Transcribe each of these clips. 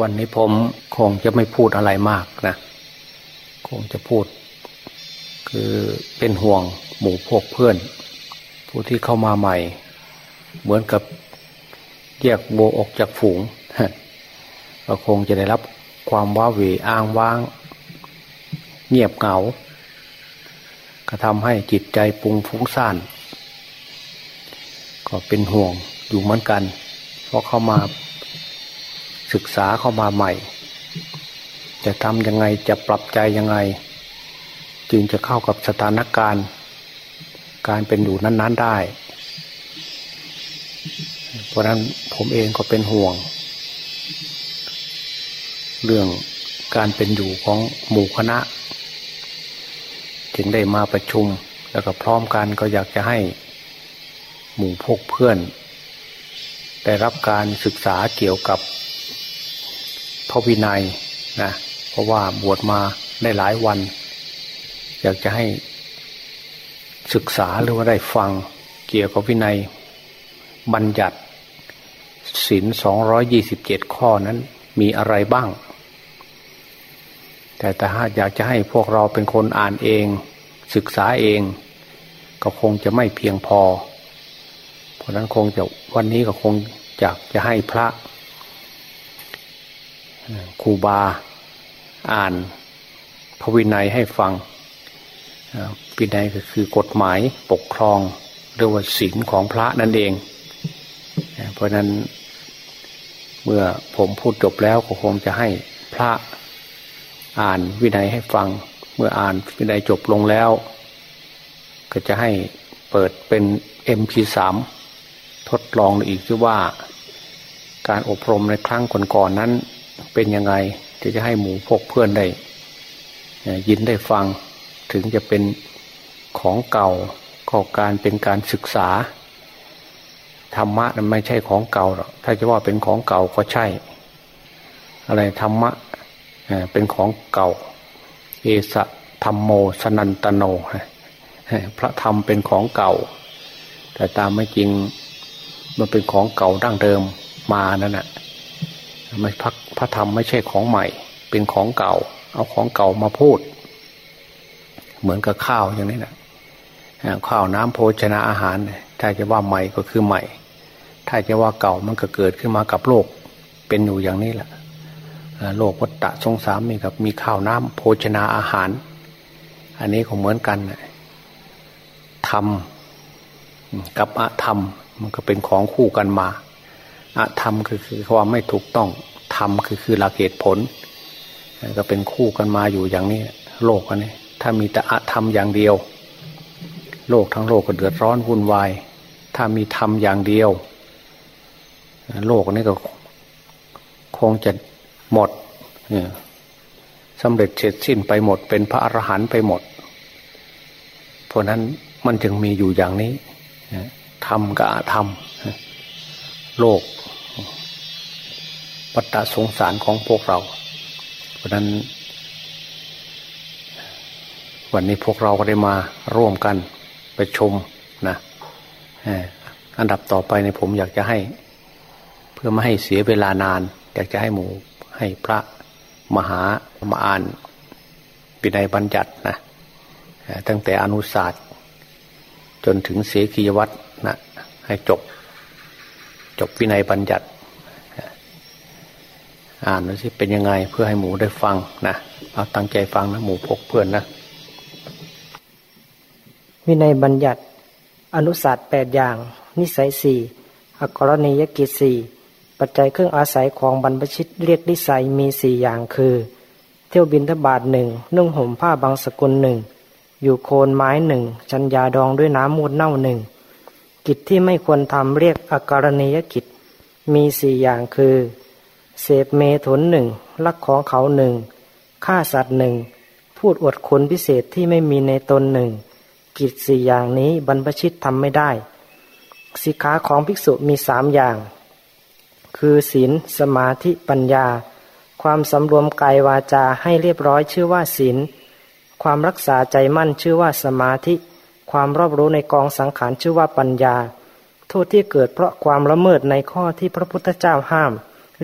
วันนี้ผมคงจะไม่พูดอะไรมากนะ คงจะพูด คือเป็นห่วงหมู่พวกเพื่อน ผู้ที่เข้ามาใหม่ เหมือนกับแยกโบออกจากฝูงก็คงจะได้รับความว้าเหวอ้างว้าง เงียบเหงา ก็ทำให้จิตใจปุงฟุ้งซ่าน ก็เป็นห่วงอยู่เหมือนกัน เพราะเข้ามา ศึกษาเข้ามาใหม่ จะทำยังไงจะปรับใจยังไง จึงจะเข้ากับสถานการณ์ การเป็นอยู่นั้น ๆได้ เพราะนั้นผมเองก็เป็นห่วง เรื่องการเป็นอยู่ของหมู่คณะ จึงได้มาประชุมแล้วก็พร้อมกันก็อยากจะให้ หมู่พกเพื่อน ได้รับการศึกษาเกี่ยวกับ พระวินัยนะเพราะว่าบวชมาได้หลายวัน อยากจะให้ศึกษาหรือว่าได้ฟังเกี่ยวกับวินัย บัญญัติศีลสองร้อยยี่สิบเจ็ดข้อนั้นมีอะไรบ้างแต่ถ้าอยากจะให้พวกเราเป็นคนอ่านเอง ศึกษาเอง ก็คงจะไม่เพียงพอ เพราะนั้นคงจะวันนี้ก็คงอยากจะให้พระ ครูบาอ่านพระวินัยให้ฟังวินัยก็คือกฎหมายปกครองเรียกว่าศีลของพระนั่นเอง เพราะนั้นเมื่อผมพูดจบแล้วก็คงจะให้พระอ่านวินัยให้ฟัง เมื่ออ่านวินัยจบลงแล้ว ก็จะให้เปิดเป็น MP3 ทดลองอีกที่ว่า การอบรมในครั้งก่อนๆนนั้น เป็นยังไงจะจะให้หมู่พกเพื่อนได้ยินได้ฟังถึงจะเป็นของเก่าก็การเป็นการศึกษา ธรรมะนั้นไม่ใช่ของเก่าหรอกถ้าจะว่าเป็นของเก่าก็ใช่ อะไรธรรมะเป็นของเก่า เอสะธรรมโมสนันตโนพระธรรมเป็นของเก่า แต่ตามไม่จริงมันเป็นของเก่าดั้งเดิมมานั่นแหะ ไม่พักพระธรรมไม่ใช่ของใหม่ เป็นของเก่า เอาของเก่ามาพูด เหมือนกับข้าวอย่างนี้นะข้าวน้ำโภชนะอาหาร ถ้าจะว่าใหม่ก็คือใหม่ ถ้าจะว่าเก่ามันก็เกิดขึ้นมากับโลก เป็นอยู่อย่างนี้แหละโลกวัฏฏะสงสารมีกับมีข้าวน้ำโภชนาอาหาร อันนี้ก็เหมือนกันธรรมกับอธรรมมันก็เป็นของคู่กันมา อธรรมคือคือความไม่ถูกต้องธรรมคือคือหลักเหตุผล ก็เป็นคู่กันมาอยู่อย่างนี้ โลกอันนี้ ถ้ามีแต่อธรรมอย่างเดียว โลกทั้งโลกก็เดือดร้อนวุ่นวาย ถ้ามีธรรมอย่างเดียว โลกนี้ก็คงจะหมดสำเร็จเสร็จสิ้นไปหมด เป็นพระอรหันต์ไปหมด เพราะนั้นมันจึงมีอยู่อย่างนี้ธรรมกับอธรรม โลก วัฏสงสารของพวกเรา เพราะนั้น วันนี้พวกเราก็ได้มาร่วมกันไปชมนะอันดับต่อไปในผมอยากจะให้ เพื่อไม่ให้เสียเวลานาน อยากจะให้หมูให้พระมหามาอ่านปินัยบัญญัตินะตั้งแต่อนุศาสตร์จนถึงเสกียวัตรนะให้จบ จบวินัยบัญญัติ อ่านดูสิเป็นยังไงเพื่อให้หมูได้ฟังนะเอาตั้งใจฟังนะหมูพกเพื่อนนะวินัยบัญญัติ อนุศาสตร์แปดอย่าง นิสัยสี่อกรณียกิจสี่ปัจจัยเครื่องอาศัยของบรรพชิตเรียกนิสัยมีสี่อย่างคือ เที่ยวบินทบาทหนึ่งนุ่งห่มผ้าบางสกุลหนึ่งอยู่โคนไม้หนึ่งชัญญาดองด้วยน้ำมูดเน่าหนึ่งกิจที่ไม่ควรทำเรียกอกรณียกิจ มีสี่อย่างคือ เสพเมถุนหนึ่งลักของเขาหนึ่งฆ่าสัตว์หนึ่งพูดอวดคนพิเศษที่ไม่มีในตนหนึ่ง กิจสี่อย่างนี้บรรพชิตทำไม่ได้ สิกขาของภิกษุมีสามอย่าง คือศีลสมาธิปัญญา ความสำรวมกายวาจาให้เรียบร้อยชื่อว่าศีลความรักษาใจมั่นชื่อว่าสมาธิ ความรอบรู้ในกองสังขารชื่อว่าปัญญา โทษที่เกิดเพราะความละเมิดในข้อที่พระพุทธเจ้าห้าม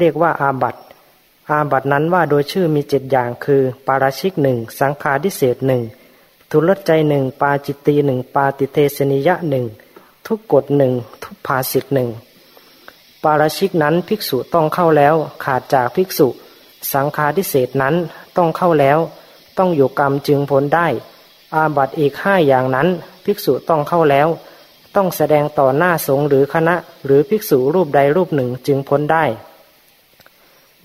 เรียกว่าอาบัตอาบัตนั้นว่าโดยชื่อมีเจ็ดอย่างคือ ปาราชิกหนึ่งสังฆาทิเศษหนึ่งทุลใจหนึ่งปาจิตตีหนึ่งปาติเทสนิยะหนึ่งทุกกฎหนึ่งทุกภาสิทธหนึ่งปาราชิกนั้นภิกษุต้องเข้าแล้วขาดจากภิกษุ สังฆาทิเศษนั้นต้องเข้าแล้ว ต้องอยู่กรรมจึงพ้นได้ อาบัตอีกห้าอย่างนั้นภิกษุต้องเข้าแล้ว ต้องแสดงต่อหน้าสงฆ์หรือคณะ หรือภิกษุรูปใดรูปหนึ่งจึงพ้นได้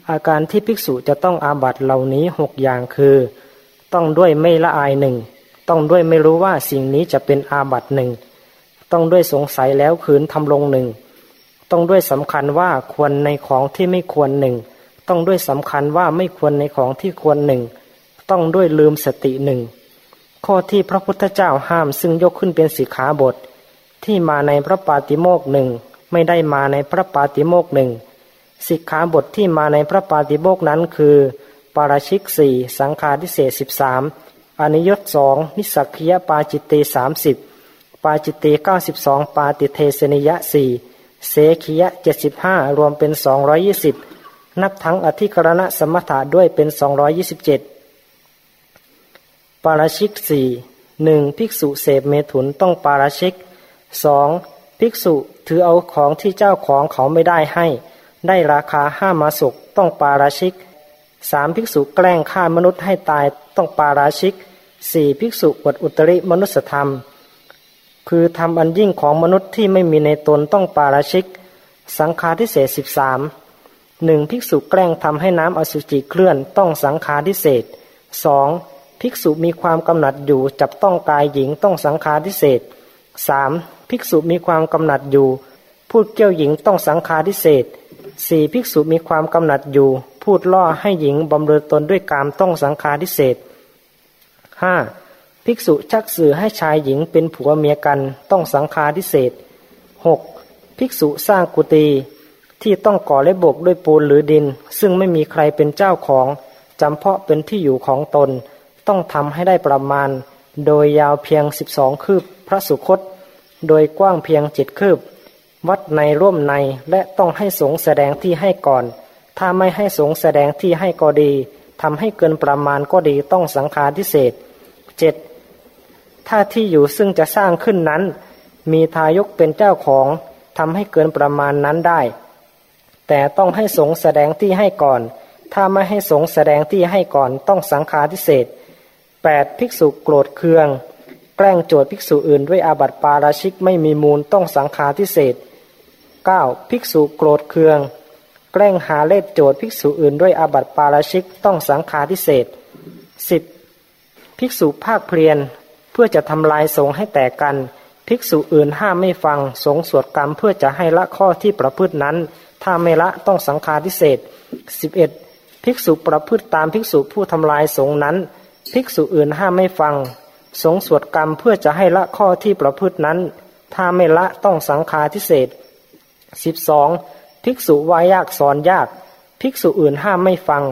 อาการที่ภิกษุจะต้องอาบัตเหล่านี้หกอย่างคือ ต้องด้วยไม่ละอายหนึ่งต้องด้วยไม่รู้ว่าสิ่งนี้จะเป็นอาบัตหนึ่งต้องด้วยสงสัยแล้วขืนทำลงหนึ่งต้องด้วยสำคัญว่าควรในของที่ไม่ควรหนึ่งต้องด้วยสำคัญว่าไม่ควรในของที่ควรหนึ่งต้องด้วยลืมสติหนึ่งข้อที่พระพุทธเจ้าห้ามซึ่งยกขึ้นเป็นสิกขาบท ที่มาในพระปาติโมกหนึ่งไม่ได้มาในพระปาติโมกหนึ่ง สิกขาบทที่มาในพระปาติโมกนั้นคือ ปาราชิกสี่สังฆาทิเศษสิบสามอนิยตสองนิสักยปาจิตติสามสิบปาจิตติเก้าสิบสองปาติเทสนิยะสี่เสขียะเจ็ดสิบห้ารวมเป็นสองร้อยี่สิบนับทั้งอธิกรณะสมถะด้วยเป็นสองร้อยี่สิบเจ็ดปาราชิกสี่หนึ่งภิกษุเสพเมถุนต้องปาราชิกสองภิกษุถือเอาของที่เจ้าของเขาไม่ได้ให้ ได้ราคาห้ามาสุกต้องปาราชิกสามภิกษุแกล้งฆ่ามนุษย์ให้ตายต้องปาราชิกสี่ภิกษุอวดอุตริมนุสธรรม คือทำอันยิ่งของมนุษย์ที่ไม่มีในตนต้องปาราชิก สังฆาทิเศษสิบสามหนึ่งภิกษุแกล้งทำให้น้ำอสุจิเคลื่อนต้องสังฆาทิเศษสองภิกษุมีความกำหนัดอยู่จับต้องกายหญิงต้องสังฆาทิเศษสามภิกษุมีความกำหนัดอยู่ พูดเกี่ยวหญิงต้องสังฆาทิเศษ สี่ภิกษุมีความกำหนัดอยู่ พูดล่อให้หญิงบำเรอตนด้วยกามต้องสังฆาทิเศษห้าภิกษุชักสื่อให้ชายหญิงเป็นผัวเมียกันต้องสังฆาทิเศษหกภิกษุสร้างกุฏิที่ต้องก่อและบกด้วยปูนหรือดิน ซึ่งไม่มีใครเป็นเจ้าของจำเพาะเป็นที่อยู่ของตน ต้องทำให้ได้ประมาณ โดยยาวเพียงสิบสองคืบพระสุคต โดยกว้างเพียงเจ็ดคืบ วัดในร่วมในและต้องให้สงแสดงที่ให้ก่อน ถ้าไม่ให้สงแสดงที่ให้ก็ดีทำให้เกินประมาณก็ดีต้องสังฆาทิเศษเจ็ดถ้าที่อยู่ซึ่งจะสร้างขึ้นนั้น มีทายกเป็นเจ้าของทำให้เกินประมาณนั้นได้ แต่ต้องให้สงแสดงที่ให้ก่อน ถ้าไม่ให้สงแสดงที่ให้ก่อนต้องสังฆาทิเศษแปดภิกษุโกรธเคือง แกล้งโจทย์ภิกษุอื่นด้วยอาบัติปาราชิกไม่มีมูลต้องสังฆาทิเศษ เก้าภิกษุโกรธเคือง แกล้งหาเลขโจทย์ภิกษุอื่นด้วยอาบัติปาราชิกต้องสังฆาทิเศษสิบภิกษุภาคเพียนเพื่อจะทำลายสงให้แตกกัน ภิกษุอื่นห้ามไม่ฟังสงสวดกรรมเพื่อจะให้ละข้อที่ประพฤตินั้น ถ้าไม่ละต้องสังฆาทิเศษสิบเอ็ดภิกษุประพฤติตามภิกษุผู้ทำลายสงนั้น ภิกษุอื่นห้ามไม่ฟัง สงสวดกรรมเพื่อจะให้ละข้อที่ประพฤตินั้น ถ้าไม่ละต้องสังฆาทิเศษ สิบสองภิกษุวายากสอนยาก ภิกษุอื่นห้ามไม่ฟัง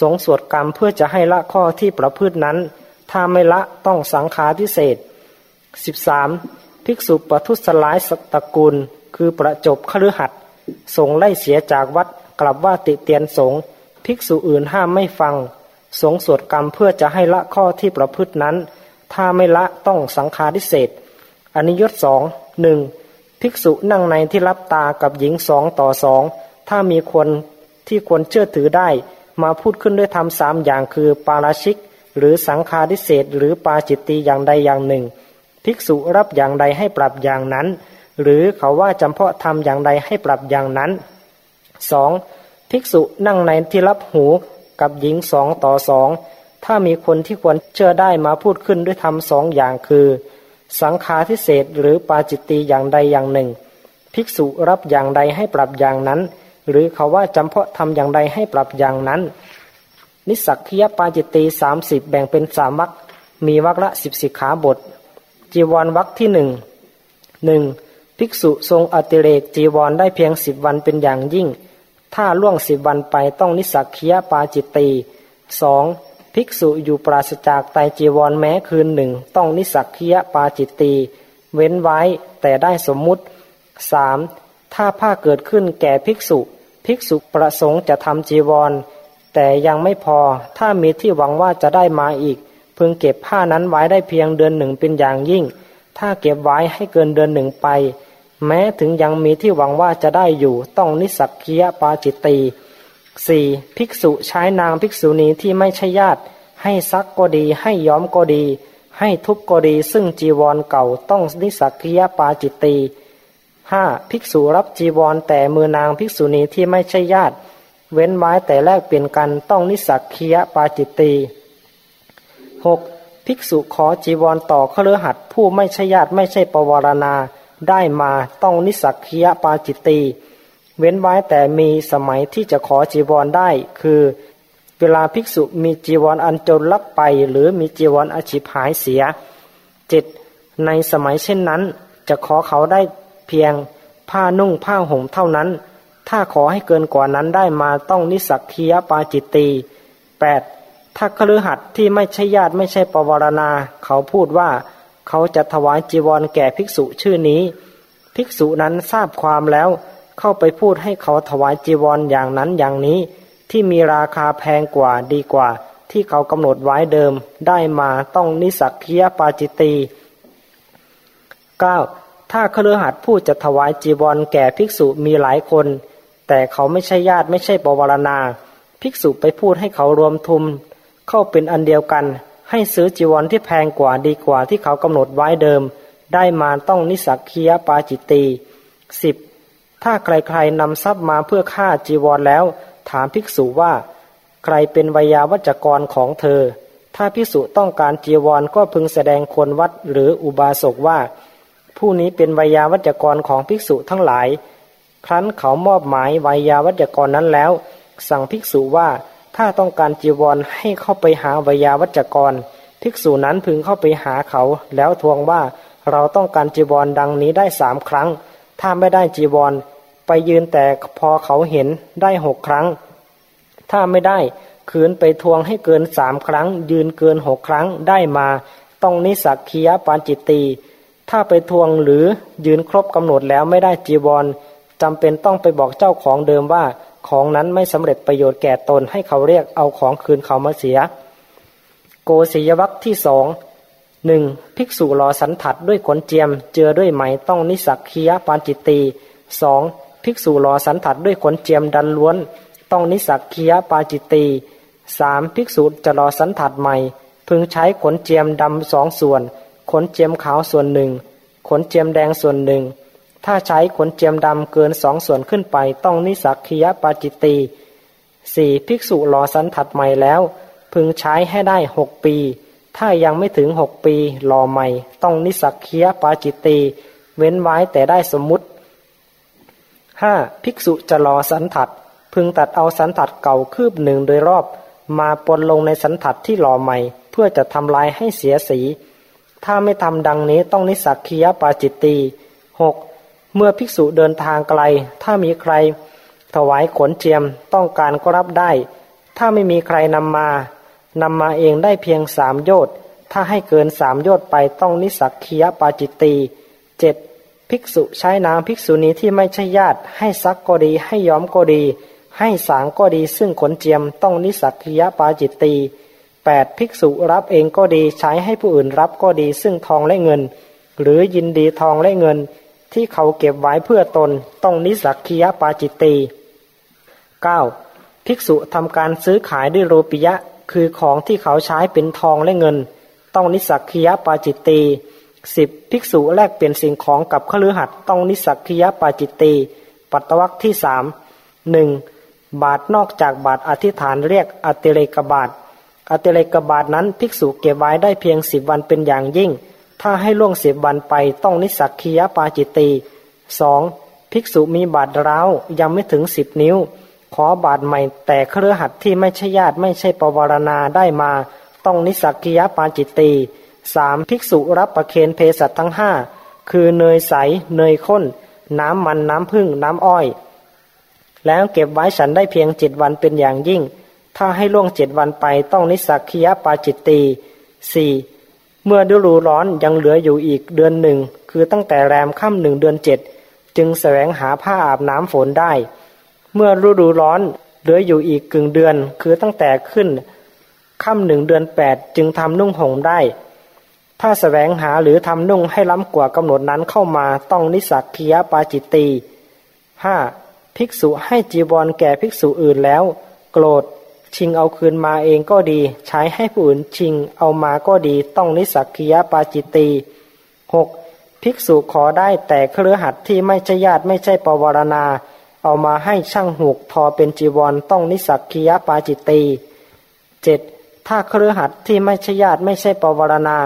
สงสวดกรรมเพื่อจะให้ละข้อที่ประพฤตินั้น ถ้าไม่ละต้องสังฆาทิเศษ 13. ภิกษุประทุษลายสตกุลคือประจบคฤหัสสงไล่เสียจากวัดกลับว่าติเตียนสงภิกษุอื่นห้ามไม่ฟัง สงสวดกรรมเพื่อจะให้ละข้อที่ประพฤตินั้น ถ้าไม่ละต้องสังฆาทิเศษอนิยตสองหนึ่ง ภิกษุนั่งในที่รับตากับหญิงสองต่อสองถ้ามีคนที่ควรเชื่อถือได้ มาพูดขึ้นด้วยธรรมสามอย่างคือ ปาราชิก หรือสังฆาทิเศษหรือปาจิตตีอย่างใดอย่างหนึ่ง ภิกษุรับอย่างใดให้ปรับอย่างนั้น หรือเขาว่าจำเพาะทำอย่างใดให้ปรับอย่างนั้นสองภิกษุนั่งในที่รับหูกับหญิงสองต่อสองถ้ามีคนที่ควรเชื่อได้มาพูดขึ้นด้วยธรรมสองอย่างคือ สังฆาทิเศษหรือปาจิตตีอย่างใดอย่างหนึ่ง ภิกษุรับอย่างใดให้ปรับอย่างนั้น หรือเขาว่าจำเพาะทำอย่างใดให้ปรับอย่างนั้น นิสักคียปาจิตตีสามสิบแบ่งเป็นสามวักมีวักละสิบสิขาบท จีวรวักที่หนึ่งหนึ่งภิกษุทรงอติเรกจีวรได้เพียงสิบวันเป็นอย่างยิ่ง ถ้าล่วงสิบวันไปต้องนิสักคียปาจิตตีสอง ภิกษุอยู่ปราศจากไตจีวรแม้คืนหนึ่ง ต้องนิสักคียปาจิตตี เว้นไว้แต่ได้สมมุติสามถ้าผ้าเกิดขึ้นแก่ภิกษุ ภิกษุประสงค์จะทำจีวร แต่ยังไม่พอถ้ามีที่หวังว่าจะได้มาอีกพึงเก็บผ้านั้นไว้ได้เพียงเดือนหนึ่งเป็นอย่างยิ่ง ถ้าเก็บไว้ให้เกินเดือนหนึ่งไป แม้ถึงยังมีที่หวังว่าจะได้อยู่ต้องนิสักคียปาจิตตี สี่ภิกษุใช้นางภิกษุณีที่ไม่ใช่ญาติ ให้ซักก็ดี ให้ย้อมก็ดี ให้ทุบก็ดี ซึ่งจีวรเก่าต้องนิสักคียปาจิตตีห้าภิกษุรับจีวรแต่มือนางภิกษุณีที่ไม่ใช่ญาติ เว้นไว้แต่แลกเปลี่ยนกันต้องนิสักคียปาจิตตีหกภิกษุขอจีวรต่อเครือหัดผู้ไม่ใช่ญาติไม่ใช่ปวารณา ได้มาต้องนิสักคียปาจิตตี เว้นไว้แต่มีสมัยที่จะขอจีวรได้ คือ เวลาภิกษุมีจีวรออันจนลักไป หรือมีจีวรออาชิพหายเสียเจ็ดในสมัยเช่นนั้นจะขอเขาได้เพียงผ้านุ่งผ้าห่มเท่านั้น ถ้าขอให้เกินกว่านั้นได้มาต้องนิสักคียปาจิตตีแปดถ้าคฤหัสถ์ที่ไม่ใช่ญาติไม่ใช่ปวารณา เขาพูดว่าเขาจะถวายจีวรแก่ภิกษุชื่อนี้ ภิกษุนั้นทราบความแล้ว เข้าไปพูดให้เขาถวายจีวรออย่างนั้นอย่างนี้ ที่มีราคาแพงกว่าดีกว่า ที่เขากำหนดไว้เดิมได้มาต้องนิสักคียปาจิตี 9. ถ้าเครือหัดผู้จะถวายจีวรแก่ภิกษุมีหลายคน แต่เขาไม่ใช่ญาติไม่ใช่ปวารณา ภิกษุไปพูดให้เขารวมทุนเข้าเป็นอันเดียวกัน ให้ซื้อจีวรที่แพงกว่าดีกว่าที่เขากำหนดไว้เดิม ได้มาต้องนิสักคียปาจิตีสิบ ถ้าใครๆนำทรัพย์มาเพื่อฆ่าจีวรแล้ว ถามภิกษุว่า ใครเป็นวยาวัจกรของเธอ ถ้าภิกษุต้องการจีวรก็พึงแสดงคนวัดหรืออุบาสกว่า ผู้นี้เป็นวยาวัจกรของภิกษุทั้งหลาย ครั้นเขามอบหมายวยาวัจกรนั้นแล้ว สั่งภิกษุว่าถ้าต้องการจีวรให้เข้าไปหาวยาวัจกร ภิกษุนั้นพึงเข้าไปหาเขา แล้วทวงว่าเราต้องการจีวรดังนี้ได้สามครั้ง ถ้าไม่ได้จีวร ไปยืนแต่พอเขาเห็นได้หกครั้ง ถ้าไม่ได้คืนไปทวงให้เกินสามครั้ง ยืนเกินหกครั้งได้มา ต้องนิสักคียปานจิตตีถ้าไปทวงหรือยืนครบกำหนดแล้วไม่ได้จีวรจำเป็นต้องไปบอกเจ้าของเดิมว่า ของนั้นไม่สำเร็จประโยชน์แก่ตนให้เขาเรียกเอาของคืนเขามาเสีย โกศยวัคที่สอง หนึ่งภิกษุรอสันถัดด้วยขนเจียม เจือด้วยไหมต้องนิสักคียปานจิตตีสองภิกษุหล่อสันถัดด้วยขนเจียมดันล้วน ต้องนิสักคียปาจิตตีสามภิกษุจะหล่อสันถัดใหม่ พึงใช้ขนเจียมดำสองส่วน ขนเจียมขาวส่วนหนึ่ง ขนเจียมแดงส่วนหนึ่ง ถ้าใช้ขนเจียมดำเกินสองส่วนขึ้นไป ต้องนิสักคียปาจิตตีสี่ภิกษุหล่อสันถัดใหม่แล้ว พึงใช้ให้ได้หกปี ถ้ายังไม่ถึงหกปีหล่อใหม่ ต้องนิสักเคียปาจิตตี เว้นไว้แต่ได้สมมุติห้าภิกษุจะรอสันถัด พึงตัดเอาสันถัดเก่าคืบหนึ่งโดยรอบ มาปนลงในสันถัดที่หล่อใหม่ เพื่อจะทำลายให้เสียสี ถ้าไม่ทำดังนี้ต้องนิสักเคียปาจิตตีหกเมื่อภิกษุเดินทางไกล ถ้ามีใคร ถวายขนเจียมต้องการก็รับได้ ถ้าไม่มีใครนำมา นำมาเองได้เพียงสามโยชน์ถ้าให้เกินสามโยชน์ไปต้องนิสักคียปาจิตตีเจ็ดภิกษุใช้นางภิกษุณีที่ไม่ใช่ญาติ ให้ซักก็ดี ให้ย้อมก็ดี ให้สางก็ดีซึ่งขนเจียมต้องนิสักิยปาจิตตีแปดภิกษุรับเองก็ดีใช้ให้ผู้อื่นรับก็ดีซึ่งทองและเงิน หรือยินดีทองและเงิน ที่เขาเก็บไว้เพื่อตนต้องนิสักิยปาจิตตีเก้าภิกษุทำการซื้อขายด้วยโรปิยะ คือของที่เขาใช้เป็นทองและเงิน ต้องนิสักิยปาจิตตีสิบภิกษุแลกเปลี่ยนสิ่งของกับขลือหัดต้องนิสักคียปาจิตตีปัตตวักที่สามหนึ่งบาทนอกจากบาทอธิษฐานเรียกอติเลกบาทอติเลกบาทนั้นภิกษุเก็บไว้ได้เพียงสิบวันเป็นอย่างยิ่ง ถ้าให้ล่วงสิบวันไปต้องนิสักคียปาจิตตีสองภิกษุมีบาทร้าวยังไม่ถึงสิบนิ้ว ขอบาทใหม่แต่เครือหัดที่ไม่ใช่ญาติไม่ใช่ปวารณาได้มา ต้องนิสักคียปาจิตตีสามภิกษุรับประเคนเพสัตทั้งห้าคือเนยใส เนยข้น น้ำมันน้ำพึ่งน้ำอ้อย แล้วเก็บไว้ฉันได้เพียงเจ็ดวันเป็นอย่างยิ่ง ถ้าให้ล่วงเจ็ดวันไปต้องนิสักคียปาจิตตีสี่เมื่อฤดูร้อนยังเหลืออยู่อีกเดือนหนึ่ง คือตั้งแต่แรมค่ำหนึ่งเดือนเจ็ดจึงแสวงหาผ้าอาบน้ำฝนได้ เมื่อฤดูร้อนเหลืออยู่อีกกึ่งเดือน คือตั้งแต่ขึ้นค่ำหนึ่งเดือนแปดจึงทำนุ่งห่มได้ ถ้าสแสวงหาหรือทำนุ่งให้ล้ำกว่ากำหนดนั้นเข้ามาต้องนิสักคียปาจิตตีห้าภิกษุให้จีวรแก่ภิกษุอื่นแล้ว โกรธชิงเอาคืนมาเองก็ดี ใช้ให้ผู้อื่นชิงเอามาก็ดีต้องนิสักคียปาจิตตีหกภิกษุขอได้แต่เครือหัดที่ไม่ใช่ญาติไม่ใช่ปวารณา เอามาให้ช่างหูกทอเป็นจีวรต้องนิสักคียปาจิตตีเจ็ดถ้าเครือหัดที่ไม่ใช่ญาติไม่ใช่ปวารณา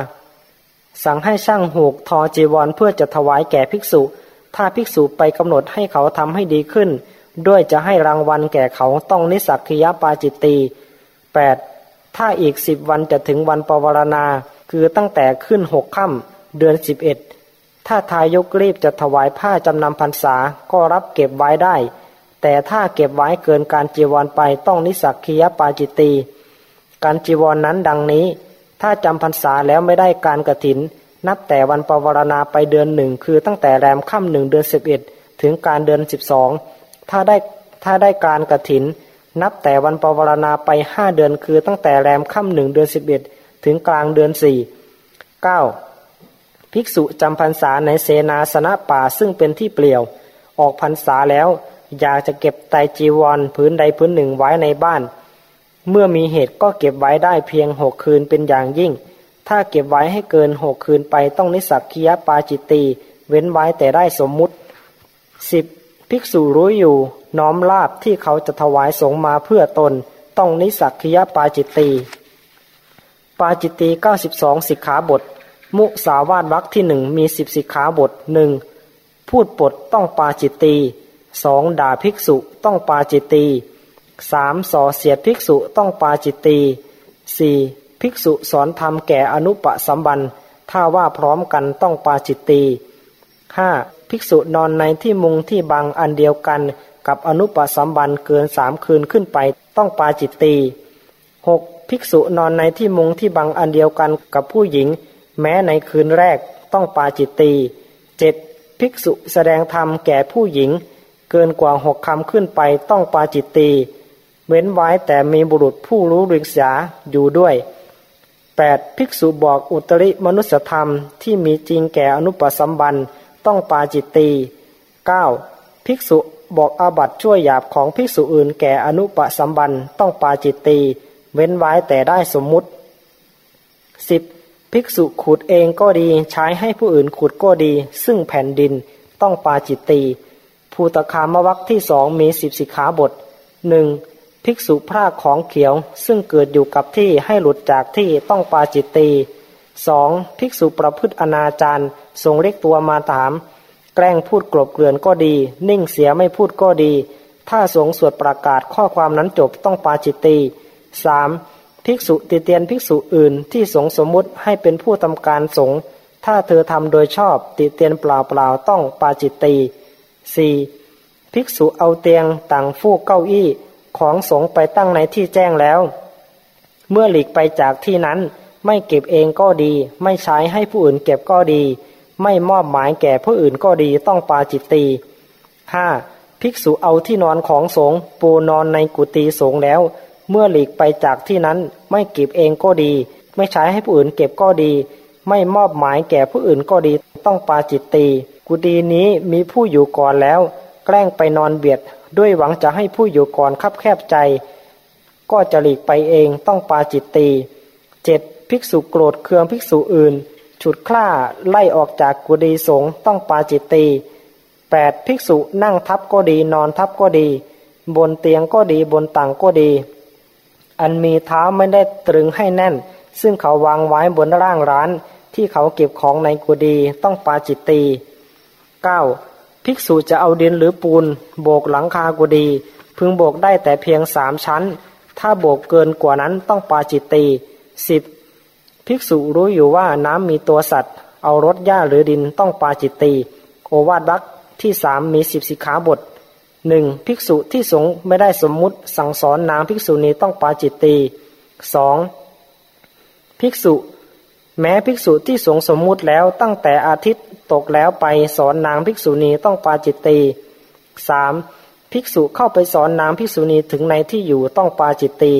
สั่งให้ช่างหูกทอจีวรเพื่อจะถวายแก่ภิกษุ ถ้าภิกษุไปกำหนดให้เขาทำให้ดีขึ้น ด้วยจะให้รางวัลแก่เขาต้องนิสักคียปาจิตตีแปดถ้าอีกสิบวันจะถึงวันปวารณา คือตั้งแต่ขึ้นหกค่ำเดือนสิบเอ็ด ถ้าทายกรีบจะถวายผ้าจำนำพรรษาก็รับเก็บไว้ได้ แต่ถ้าเก็บไว้เกินการจีวรไปต้องนิสักคียปาจิตตี การจีวรนนั้นดังนี้ ถ้าจำพรรษาแล้วไม่ได้การกระถิน นับแต่วันปวารณาไปเดือนหนึ่งคือตั้งแต่แรมค่ำหนึ่งเดือนสิบเอ็ดถึงการเดือนสิบสองถ้าได้ถ้าได้การกระถิน นับแต่วันปวารณาไปห้าเดือนคือตั้งแต่แรมค่ำหนึ่งเดือนสิบเอ็ดถึงกลางเดือนสี่เก้า ภิกษุจำพรรษาในเสนาสนะป่าซึ่งเป็นที่เปลี่ยว ออกพรรษาแล้ว อยากจะเก็บไตจีวรพื้นใดพื้นหนึ่งไว้ในบ้าน เมื่อมีเหตุก็เก็บไว้ได้เพียงหกคืนเป็นอย่างยิ่ง ถ้าเก็บไว้ให้เกินหกคืนไปต้องนิสักคียปาจิตตีเว้นไว้แต่ได้สมมุติสิบภิกษุรู้อยู่น้อมลาบที่เขาจะถวายสงมาเพื่อตน ต้องนิสักคียปาจิตตีปาจิตตีเก้าสิบสองสิกขาบท มุสาวาทวักที่หนึ่งมีสิบสิกขาบทหนึ่งพูดปดต้องปาจิตตีสองด่าภิกษุต้องปาจิตตีสามส่อเสียดภิกษุต้องปาจิตตีสี่ภิกษุสอนธรรมแก่อนุปสัมบันถ้าว่าพร้อมกันต้องปาจิตตีห้าภิกษุนอนในที่มุงที่บังอันเดียวกันกับอนุปสัมบันเกินสามคืนขึ้นไปต้องปาจิตตีหกภิกษุนอนในที่มุงที่บังอันเดียวกันกับผู้หญิง แม้ในคืนแรกต้องปาจิตตีเจ็ดภิกษุแสดงธรรมแก่ผู้หญิง เกินกว่าหกคำขึ้นไปต้องปาจิตตีเว้นไว้แต่มีบุรุษผู้รู้ฤกษาอยู่ด้วย 8. ภิกษุบอกอุตริมนุสธรรมที่มีจริงแก่อนุปสัมบันต้องปาจิตตี 9. ภิกษุบอกอาบัตช่วยหยาบของภิกษุอื่นแก่อนุปสัมบันต้องปาจิตตี เว้นไว้แต่ได้สมมุติ 10. ภิกษุขุดเองก็ดีใช้ให้ผู้อื่นขุดก็ดี ซึ่งแผ่นดินต้องปาจิตตีภูตคามวักที่สองมีสิบสิขาบทหนึ่งภิกษุพราของเขียวซึ่งเกิดอยู่กับที่ให้หลุดจากที่ต้องปาจิตตีสองภิกษุประพฤติอนาจารทรงเรียกตัวมาถาม แกล้งพูดกลบเกลื่อนก็ดี นิ่งเสียไม่พูดก็ดี ถ้าสงสวดประกาศข้อความนั้นจบต้องปาจิตตีสาม ภิกษุติเตียนภิกษุอื่นที่สงสมมุติให้เป็นผู้ทำการสงถ้าเธอทำโดยชอบติเตียนเปล่าเปล่าต้องปาจิตตีสี่ภิกษุเอาเตียงต่างฟูกเก้าอี้ของสงไปตั้งในที่แจ้งแล้ว เมื่อหลีกไปจากที่นั้น ไม่เก็บเองก็ดี ไม่ใช้ให้ผู้อื่นเก็บก็ดี ไม่มอบหมายแก่ผู้อื่นก็ดีต้องปาจิตตีห้าภิกษุเอาที่นอนของสงปูนอนในกุฏิสงแล้ว เมื่อหลีกไปจากที่นั้นไม่เก็บเองก็ดี ไม่ใช้ให้ผู้อื่นเก็บก็ดี ไม่มอบหมายแก่ผู้อื่นก็ดี ต้องปาจิตตีกุฏินี้มีผู้อยู่ก่อนแล้ว แกล้งไปนอนเบียด ด้วยหวังจะให้ผู้อยู่ก่อนคับแคบใจ ก็จะหลีกไปเองต้องปาจิตตีเจ็ดภิกษุโกรธเคืองภิกษุอื่น ฉุดคล้าไล่ออกจากกุฏิสงต้องปาจิตตีแปดภิกษุนั่งทับก็ดีนอนทับก็ดี บนเตียงก็ดีบนต่างก็ดี อันมีเท้าไม่ได้ตรึงให้แน่น ซึ่งเขาวางไว้บนร่างร้าน ที่เขาเก็บของในกุฏิต้องปาจิตตีเก้าภิกษุจะเอาดินหรือปูน โบกหลังคากุดี พึงโบกได้แต่เพียงสามชั้น ถ้าโบกเกินกว่านั้นต้องปาจิตตีสิบภิกษุรู้อยู่ว่าน้ำมีตัวสัตว์ เอารถหญ้าหรือดินต้องปาจิตตี โอวาทบักที่สามมีสิบสิขาบท หนึ่งภิกษุที่สงไม่ได้สมมุติสั่งสอนนางภิกษุนี้ต้องปาจิตตีสองภิกษุ แม้ภิกษุที่สงสมมุติแล้วตั้งแต่อาทิตย์ตกแล้วไปสอนนางภิกษุณีต้องปาจิตตีสามภิกษุเข้าไปสอนนางภิกษุณีถึงในที่อยู่ต้องปาจิตตี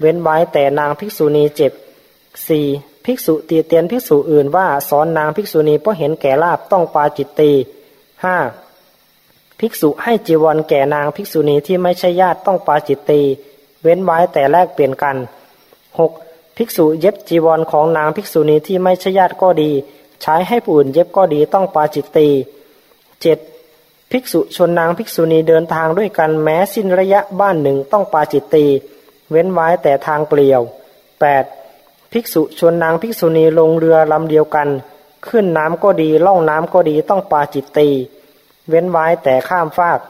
เว้นไว้แต่นางภิกษุณีเจ็บสี่ภิกษุตีเตียนภิกษุอื่นว่าสอนนางภิกษุณีเพราะเห็นแก่ลาบต้องปาจิตตีห้า ภิกษุให้จีวรแก่นางภิกษุณีที่ไม่ใช่ญาติต้องปาจิตตี เว้นไว้แต่แลกเปลี่ยนกันหกภิกษุเย็บจีวรของนางภิกษุณีที่ไม่ใช่ญาติก็ดี ใช้ให้ผู้อื่นเย็บก็ดีต้องปาจิตตีเจ็ดภิกษุชนนางภิกษุณีเดินทางด้วยกันแม้สิ้นระยะบ้านหนึ่งต้องปาจิตตี เว้นไว้แต่ทางเปลี่ยว 8. ภิกษุชนนางภิกษุณีลงเรือลำเดียวกัน ขึ้นน้ำก็ดีล่องน้ำก็ดีต้องปาจิตตี เว้นไว้แต่ข้ามฟาก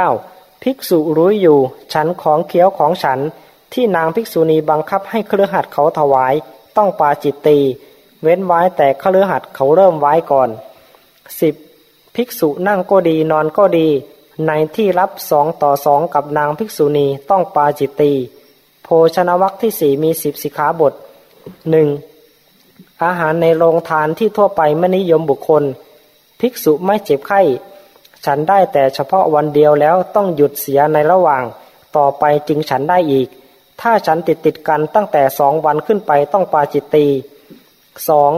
9. ภิกษุรู้อยู่ ฉันของเคี้ยวของฉัน ที่นางภิกษุณีบังคับให้เครือขัดเขาถวาย ต้องปาจิตตี เว้นไว้แต่เครือขัดเขาเริ่มไว้ก่อน 10. ภิกษุนั่งก็ดีนอนก็ดี ในที่รับสองต่อสองกับนางภิกษุณีต้องปาจิตตีโภชนวัคที่สี่มีสิบสิขาบทหนึ่งอาหารในโรงทานที่ทั่วไปไม่นิยมบุคคล ภิกษุไม่เจ็บไข้ ฉันได้แต่เฉพาะวันเดียวแล้วต้องหยุดเสียในระหว่าง ต่อไปจึงฉันได้อีก ถ้าฉันติดติดกันตั้งแต่สองวันขึ้นไปต้องปาจิตตีสอง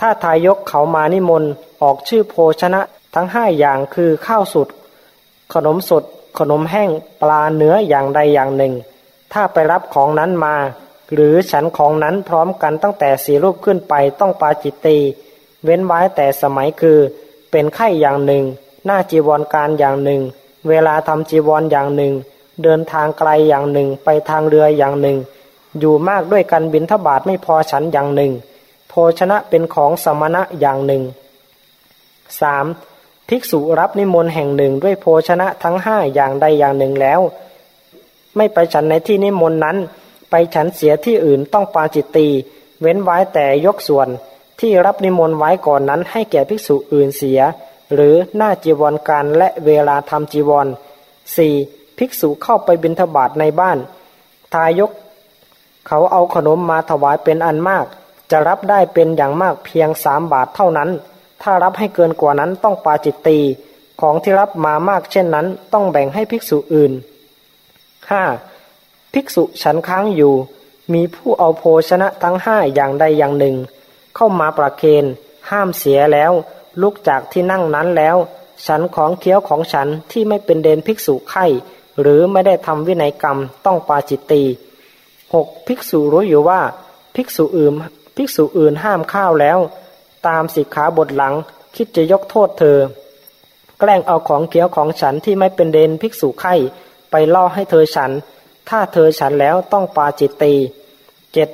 ถ้าทายกเขามานิมนต์ออกชื่อโภชนะทั้งห้าอย่างคือข้าวสุด ขนมสด ขนมแห้งปลาเนื้ออย่างใดอย่างหนึ่ง ถ้าไปรับของนั้นมา หรือฉันของนั้นพร้อมกันตั้งแต่สี่รูปขึ้นไปต้องปาจิตตีเว้นไว้แต่สมัยคือ เป็นไข่อย่างหนึ่ง หน้าจีวรการอย่างหนึ่ง เวลาทำจีวรอย่างหนึ่ง เดินทางไกลอย่างหนึ่ง ไปทางเรืออย่างหนึ่ง อยู่มากด้วยกันบินทบาทไม่พอฉันอย่างหนึ่ง โภชนะเป็นของสมณะอย่างหนึ่งสามภิกษุรับนิมนต์แห่งหนึ่งด้วยโภชนะทั้งห้าอย่างใดอย่างหนึ่งแล้ว ไม่ไปฉันในที่นิมนต์นั้น ไปฉันเสียที่อื่นต้องปาจิตตีเว้นไว้แต่ยกส่วน ที่รับนิมนต์ไว้ก่อนนั้นให้แก่ภิกษุอื่นเสีย หรือหน้าจีวรการและเวลาทำจีวรสี่ภิกษุเข้าไปบิณฑบาตในบ้าน ทายก เขาเอาขนมมาถวายเป็นอันมาก จะรับได้เป็นอย่างมากเพียงสามบาทเท่านั้น ถ้ารับให้เกินกว่านั้นต้องปาจิตตีของที่รับมามากเช่นนั้นต้องแบ่งให้ภิกษุอื่น 5. ภิกษุฉันค้างอยู่ มีผู้เอาโภชนะทั้งห้าอย่างใดอย่างหนึ่ง เข้ามาประเคนห้ามเสียแล้ว ลุกจากที่นั่งนั้นแล้ว ฉันของเคี้ยวของฉันที่ไม่เป็นเดนภิกษุไข่หรือไม่ได้ทำวินัยกรรมต้องปาจิตตี 6. ภิกษุรู้อยู่ว่า ภิกษุอื่นภิกษุอื่นห้ามข้าวแล้ว ตามสิกขาบทหลังคิดจะยกโทษเธอ แกล้งเอาของเคี้ยวของฉันที่ไม่เป็นเดนภิกษุไข่ไปล่อให้เธอฉัน ถ้าเธอฉันแล้วต้องปาจิตตีเจ็ด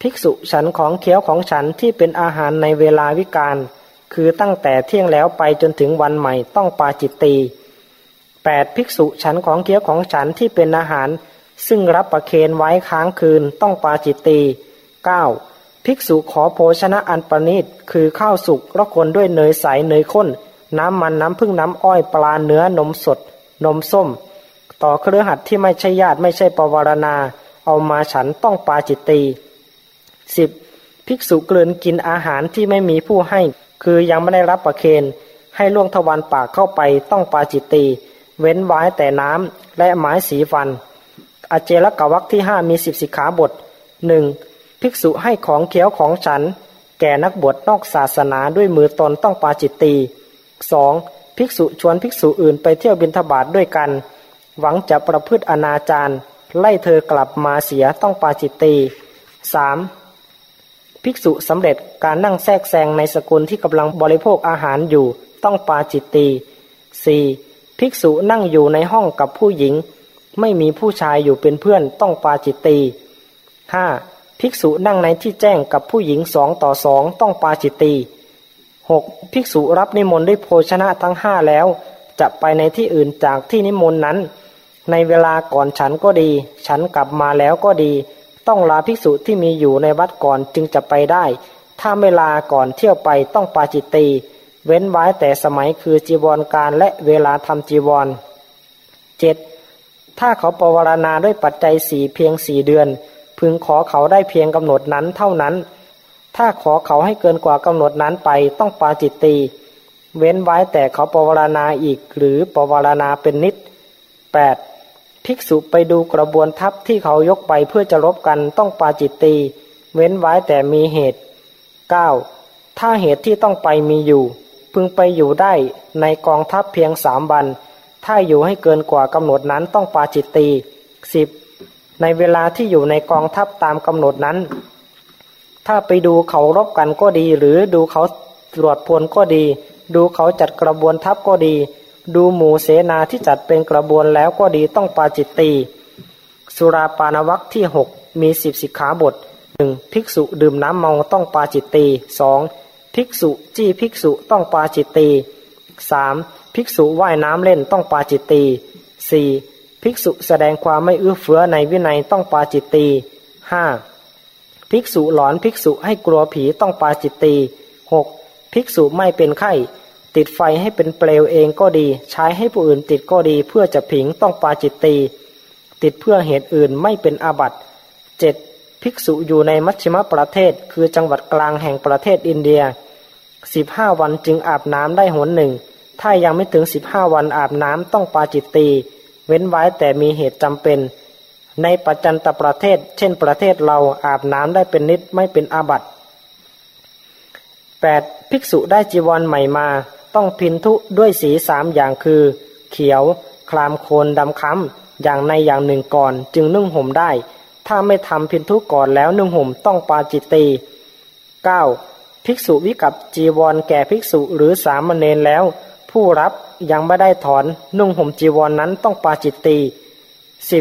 ภิกษุฉันของเคี้ยวของฉันที่เป็นอาหารในเวลาวิกาลคือตั้งแต่เที่ยงแล้วไปจนถึงวันใหม่ต้องปาจิตตีแปดภิกษุฉันของเคี้ยวของฉันที่เป็นอาหาร ซึ่งรับประเคนไว้ค้างคืนต้องปาจิตตีเก้าภิกษุขอโภชนะอันประณีตคือข้าวสุกระคนด้วยเนยใสเนยข้น น้ำมันน้ำพึ่งน้ำอ้อยปลาเนื้อนมสด นมส้ม ต่อเครือหัดที่ไม่ใช่ญาติไม่ใช่ปวารณา เอามาฉันต้องปาจิตตี สิบภิกษุเกลืนกินอาหารที่ไม่มีผู้ให้ คือยังไม่ได้รับประเคนให้ล่วงทวารปากเข้าไปต้องปาจิตตีเว้นไว้แต่น้ำและไม้สีฟัน อเจลกวักที่ห้ามีสิบสิกขาบทหนึ่งภิกษุให้ของเคี้ยวของฉัน แก่นักบวชนอกศาสนาด้วยมือตนต้องปาจิตตีสองภิกษุชวนภิกษุอื่นไปเที่ยวบิณฑบาตด้วยกัน หวังจะประพฤติอนาจารไล่เธอกลับมาเสียต้องปาจิตตีสาม ภิกษุสำเร็จการนั่งแทรกแซงในสกุลที่กำลังบริโภคอาหารอยู่ ต้องปาจิตตีสี่ภิกษุนั่งอยู่ในห้องกับผู้หญิง ไม่มีผู้ชายอยู่เป็นเพื่อนต้องปาจิตตีห้าภิกษุนั่งในที่แจ้งกับผู้หญิงสองต่อสองต้องปาจิตตีหกภิกษุรับนิมนต์ด้วยโภชนะทั้งห้าแล้ว จะไปในที่อื่นจากที่นิมนต์นั้น ในเวลาก่อนฉันก็ดี ฉันกลับมาแล้วก็ดี ต้องลาภิกษุที่มีอยู่ในวัดก่อนจึงจะไปได้ ถ้าไม่ลาก่อนเที่ยวไปต้องปาจิตตี เว้นไว้แต่สมัยคือจีวรการและเวลาทำจีวรเจ็ดถ้าเขาปวารณาด้วยปัจจัยสี่เพียงสี่เดือน พึงขอเขาได้เพียงกำหนดนั้นเท่านั้น ถ้าขอเขาให้เกินกว่ากำหนดนั้นไปต้องปาจิตตี เว้นไว้แต่เขาปวารณาอีกหรือปวารณาเป็นนิด 8. ภิกษุไปดูกระบวนทัพที่เขายกไปเพื่อจะรบกันต้องปาจิตตี เว้นไว้แต่มีเหตุ 9. ถ้าเหตุที่ต้องไปมีอยู่ พึงไปอยู่ได้ในกองทัพเพียงสามวัน ถ้าอยู่ให้เกินกว่ากำหนดนั้นต้องปาจิตตี 10. ในเวลาที่อยู่ในกองทัพตามกำหนดนั้น ถ้าไปดูเขารบกันก็ดี หรือดูเขาตรวจพลก็ดี ดูเขาจัดกระบวนทัพก็ดี ดูหมู่เสนาที่จัดเป็นกระบวนแล้วก็ดีต้องปาจิตตี สุราปานวัคที่หกมีสิบสิกขาบทหนึ่งภิกษุดื่มน้ำเมาต้องปาจิตตีสองภิกษุจี้ภิกษุต้องปาจิตตีสามภิกษุว่ายน้ำเล่นต้องปาจิตตีสี่ภิกษุแสดงความไม่เอื้อเฟื้อในวินัยต้องปาจิตตีห้าภิกษุหลอนภิกษุให้กลัวผีต้องปาจิตตีหกภิกษุไม่เป็นไข้ ติดไฟให้เป็นเปลวเองก็ดี ใช้ให้ผู้อื่นติดก็ดี เพื่อจะผิงต้องปาจิตตี ติดเพื่อเหตุอื่นไม่เป็นอาบัติเจ็ดภิกษุอยู่ในมัชชิมประเทศ คือจังหวัดกลางแห่งประเทศอินเดียสิบห้าวันจึงอาบน้ำได้หนหนึ่ง ถ้ายังไม่ถึงสิบห้าวันอาบน้ำต้องปาจิตตี เว้นไว้แต่มีเหตุจำเป็น ในปัจจันตประเทศ เช่นประเทศเราอาบน้ำได้เป็นนิดไม่เป็นอาบัติ 8. ภิกษุได้จีวรใหม่มา ต้องพินทุด้วยสีสามอย่างคือ เขียว คลามโคนดำค้ำอย่างในอย่างหนึ่งก่อนจึงนุ่งห่มได้ ถ้าไม่ทำพินทุก่อนแล้วนุ่งห่มต้องปาจิตตี 9. ภิกษุวิกับจีวรแก่ภิกษุหรือสามเณรแล้ว ผู้รับยังไม่ได้ถอนนุ่งห่มจีวรนนั้นต้องปาจิตตี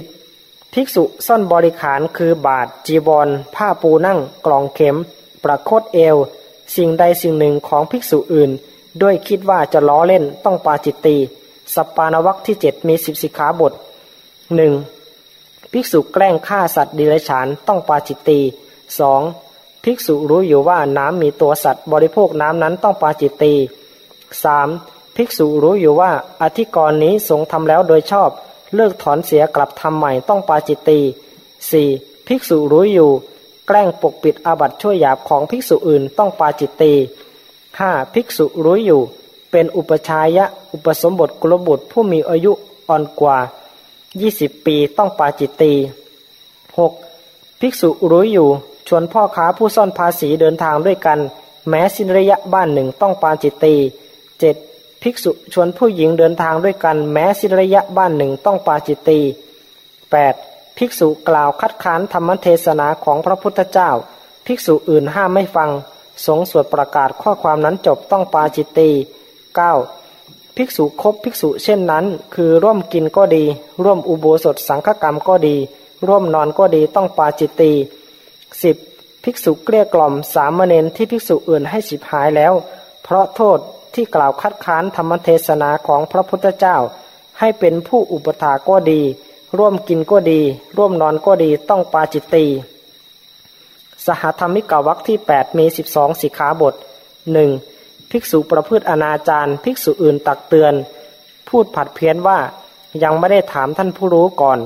10. ภิกษุซ่อนบริขารคือบาทจีวร ผ้าปูนั่งกล่องเข็ม ประคตเอว สิ่งใดสิ่งหนึ่งของภิกษุอื่น ด้วยคิดว่าจะล้อเล่นต้องปาจิตตีสปานวัคที่เจ็ดมีสิบสิขาบทหนึ่งภิกษุแกล้งฆ่าสัตว์ดิเรกชันต้องปาจิตตีสองภิกษุรู้อยู่ว่าน้ำมีตัวสัตว์บริโภคน้ำนั้นต้องปาจิตตีสามภิกษุรู้อยู่ว่าอธิกรณ์นี้สงทำแล้วโดยชอบ เลิกถอนเสียกลับทำใหม่ต้องปาจิตตีสี่ภิกษุรู้อยู่ แกล้งปกปิดอาบัติช่วยหยาบของภิกษุอื่นต้องปาจิตตี ห้าภิกษุรู้อยู่ เป็นอุปชายะ อุปสมบทกุลบุตรผู้มีอายุอ่อนกว่ายี่สิบปีต้องปาจิตตีหกภิกษุรู้อยู่ชวนพ่อค้าผู้ซ่อนภาษีเดินทางด้วยกัน แม้สินระยะบ้านหนึ่งต้องปาจิตตีเจ็ดภิกษุชวนผู้หญิงเดินทางด้วยกัน แม้สินระยะบ้านหนึ่งต้องปาจิตตีแปดภิกษุกล่าวคัดค้านธรรมเทศนาของพระพุทธเจ้า ภิกษุอื่นห้ามไม่ฟัง สงสวดประกาศข้อความนั้นจบต้องปาจิตตีเก้าภิกษุคบภิกษุเช่นนั้น คือร่วมกินก็ดี ร่วมอุโบสถสังฆกรรมก็ดี ร่วมนอนก็ดีต้องปาจิตตีสิบภิกษุเกลี้ยกล่อมสามเณรที่ภิกษุอื่นให้สิบหายแล้ว เพราะโทษที่กล่าวคัดค้านธรรมเทศนาของพระพุทธเจ้า ให้เป็นผู้อุปถาก็ดี ร่วมกินก็ดี ร่วมนอนก็ดีต้องปาจิตตี สหธรรมิกวักที่แปดมีสิบสองสิกขาบทหนึ่งภิกษุประพฤติอนาจารภิกษุอื่นตักเตือน พูดผัดเพี้ยนว่ายังไม่ได้ถามท่านผู้รู้ก่อน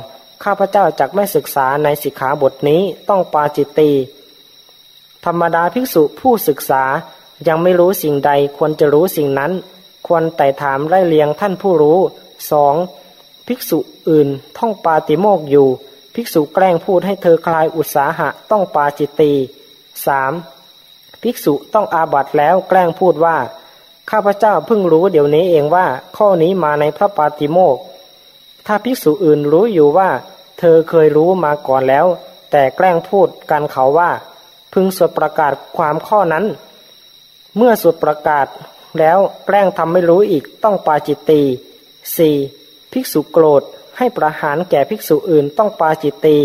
ข้าพเจ้าจักไม่ศึกษาในสิกขาบทนี้ต้องปาจิตตี ธรรมดาภิกษุผู้ศึกษายังไม่รู้สิ่งใดควรจะรู้สิ่งนั้น ควรไต่ถามไล่เลียงท่านผู้รู้สองภิกษุอื่นท่องปาติโมกอยู่ ภิกษุแกล้งพูดให้เธอคลายอุตสาหะต้องปาจิตตีสามภิกษุต้องอาบัตแล้วแกล้งพูดว่า ข้าพเจ้าเพิ่งรู้เดี๋ยวนี้เองว่า ข้อนี้มาในพระปาติโมกถ้าภิกษุอื่นรู้อยู่ว่า เธอเคยรู้มาก่อนแล้ว แต่แกล้งพูดกันเขาว่า พึงสวดประกาศความข้อนั้น เมื่อสวดประกาศแล้วแกล้งทำไม่รู้อีกต้องปาจิตตีสี่ภิกษุโกรธ ให้ประหารแก่ภิกษุอื่นต้องปาจิตตี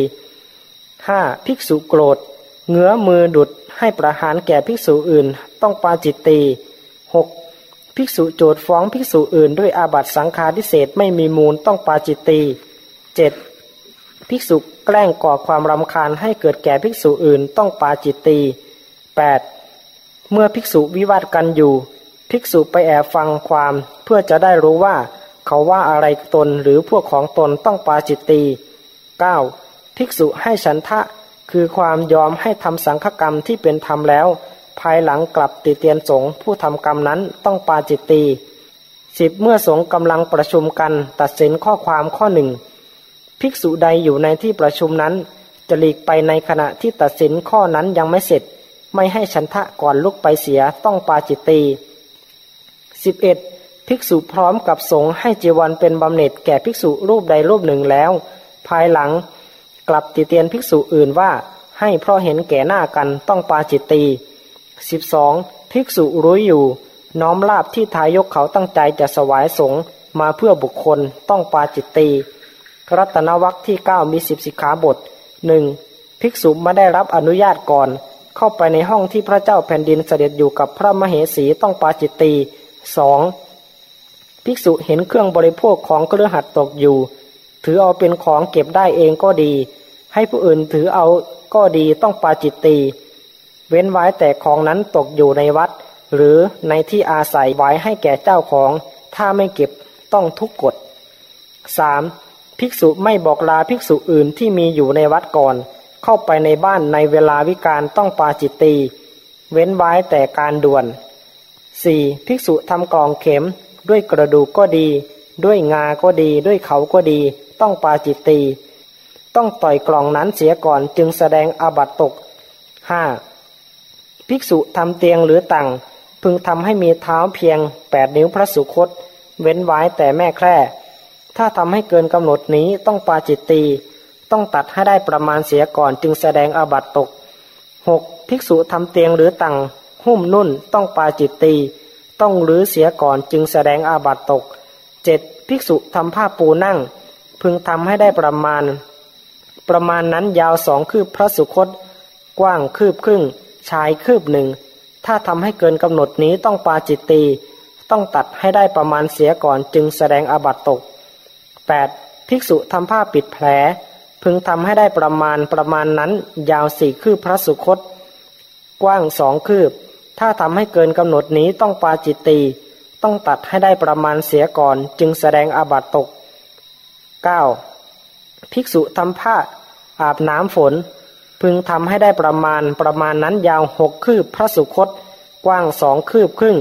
ห้าภิกษุโกรธเงื้อมือดุดให้ประหารแก่ภิกษุอื่น ต้องปาจิตตีหกภิกษุโจทฟ้องภิกษุอื่น ด้วยอาบัติสังฆาทิเศษไม่มีมูลต้องปาจิตตีเจ็ดภิกษุแกล้งก่อความรำคาญให้เกิดแก่ภิกษุอื่นต้องปาจิตตีแปดเมื่อภิกษุวิวาทกันอยู่ ภิกษุไปแอบฟังความเพื่อจะได้รู้ว่า เขาว่าอะไรตนหรือพวกของตนต้องปาจิตตีเก้าภิกษุให้ฉันทะ คือความยอมให้ทำสังฆกรรมที่เป็นธรรมแล้ว ภายหลังกลับติเตียนสงฆ์ผู้ทำกรรมนั้นต้องปาจิตตีสิบเมื่อสงฆ์กำลังประชุมกันตัดสินข้อความข้อหนึ่งภิกษุใดอยู่ในที่ประชุมนั้น จะหลีกไปในขณะที่ตัดสินข้อนั้นยังไม่เสร็จ ไม่ให้ฉันทะก่อนลุกไปเสียต้องปาจิตตีสิบเอ็ด ภิกษุพร้อมกับสงฆ์ให้จีวรเป็นบำเหน็จแก่ภิกษุรูปใดรูปหนึ่งแล้ว ภายหลังกลับติเตียนภิกษุอื่นว่าให้เพราะเห็นแก่หน้ากันต้องปาจิตตีสิบสองภิกษุรู้อยู่ น้อมลาบที่ทายกเขาตั้งใจจะสวายสงฆ์มาเพื่อบุคคลต้องปาจิตตีรัตนวัคที่เก้ามีสิบสิกขาบทหนึ่งภิกษุไม่ได้รับอนุญาตก่อน เข้าไปในห้องที่พระเจ้าแผ่นดินเสด็จอยู่กับพระมเหสีต้องปาจิตตีสอง ภิกษุเห็นเครื่องบริโภคของเครือหัดตกอยู่ ถือเอาเป็นของเก็บได้เองก็ดี ให้ผู้อื่นถือเอาก็ดีต้องปาจิตตีเว้นไว้แต่ของนั้นตกอยู่ในวัด หรือในที่อาศัยไว้ให้แก่เจ้าของ ถ้าไม่เก็บต้องทุกกฎ 3. ภิกษุไม่บอกลาภิกษุอื่นที่มีอยู่ในวัดก่อน เข้าไปในบ้านในเวลาวิการต้องปาจิตตีเว้นไว้แต่การด่วน 4. ภิกษุทำกล่องเข็ม ด้วยกระดูกก็ดี ด้วยงาก็ดี ด้วยเขาก็ดี ต้องปาจิตตี ต้องต่อยกล่องนั้นเสียก่อนจึงแสดงอาบัตตก 5. ภิกษุทำเตียงหรือตังพึงทำให้มีเท้าเพียงแปดนิ้วพระสุคต เว้นไว้แต่แม่แคร่ ถ้าทำให้เกินกำหนดนี้ต้องปาจิตตี ต้องตัดให้ได้ประมาณเสียก่อนจึงแสดงอาบัตตก 6. ภิกษุทำเตียงหรือตังหุ้มนุ่นต้องปาจิตตี ต้องรื้อเสียก่อนจึงแสดงอาบัตตกเจ็ดภิกษุทำผ้าปูนั่ง พึงทำให้ได้ประมาณ ประมาณนั้นยาวสองคืบพระสุคต กว้างคืบครึ่ง ชายคืบหนึ่ง ถ้าทำให้เกินกำหนดนี้ต้องปาจิตตี ต้องตัดให้ได้ประมาณเสียก่อนจึงแสดงอาบัตตก 8. ภิกษุทำผ้าปิดแผล พึงทำให้ได้ประมาณประมาณนั้นยาวสี่คืบพระสุคต กว้างสองคืบ ถ้าทำให้เกินกำหนดนี้ต้องปาจิตตีต้องตัดให้ได้ประมาณเสียก่อนจึงแสดงอาบัตตก 9. ภิกษุทำผ้าอาบน้ำฝน พึงทำให้ได้ประมาณประมาณนั้นยาวหกคืบพระสุคต กว้างสองคืบครึ่ง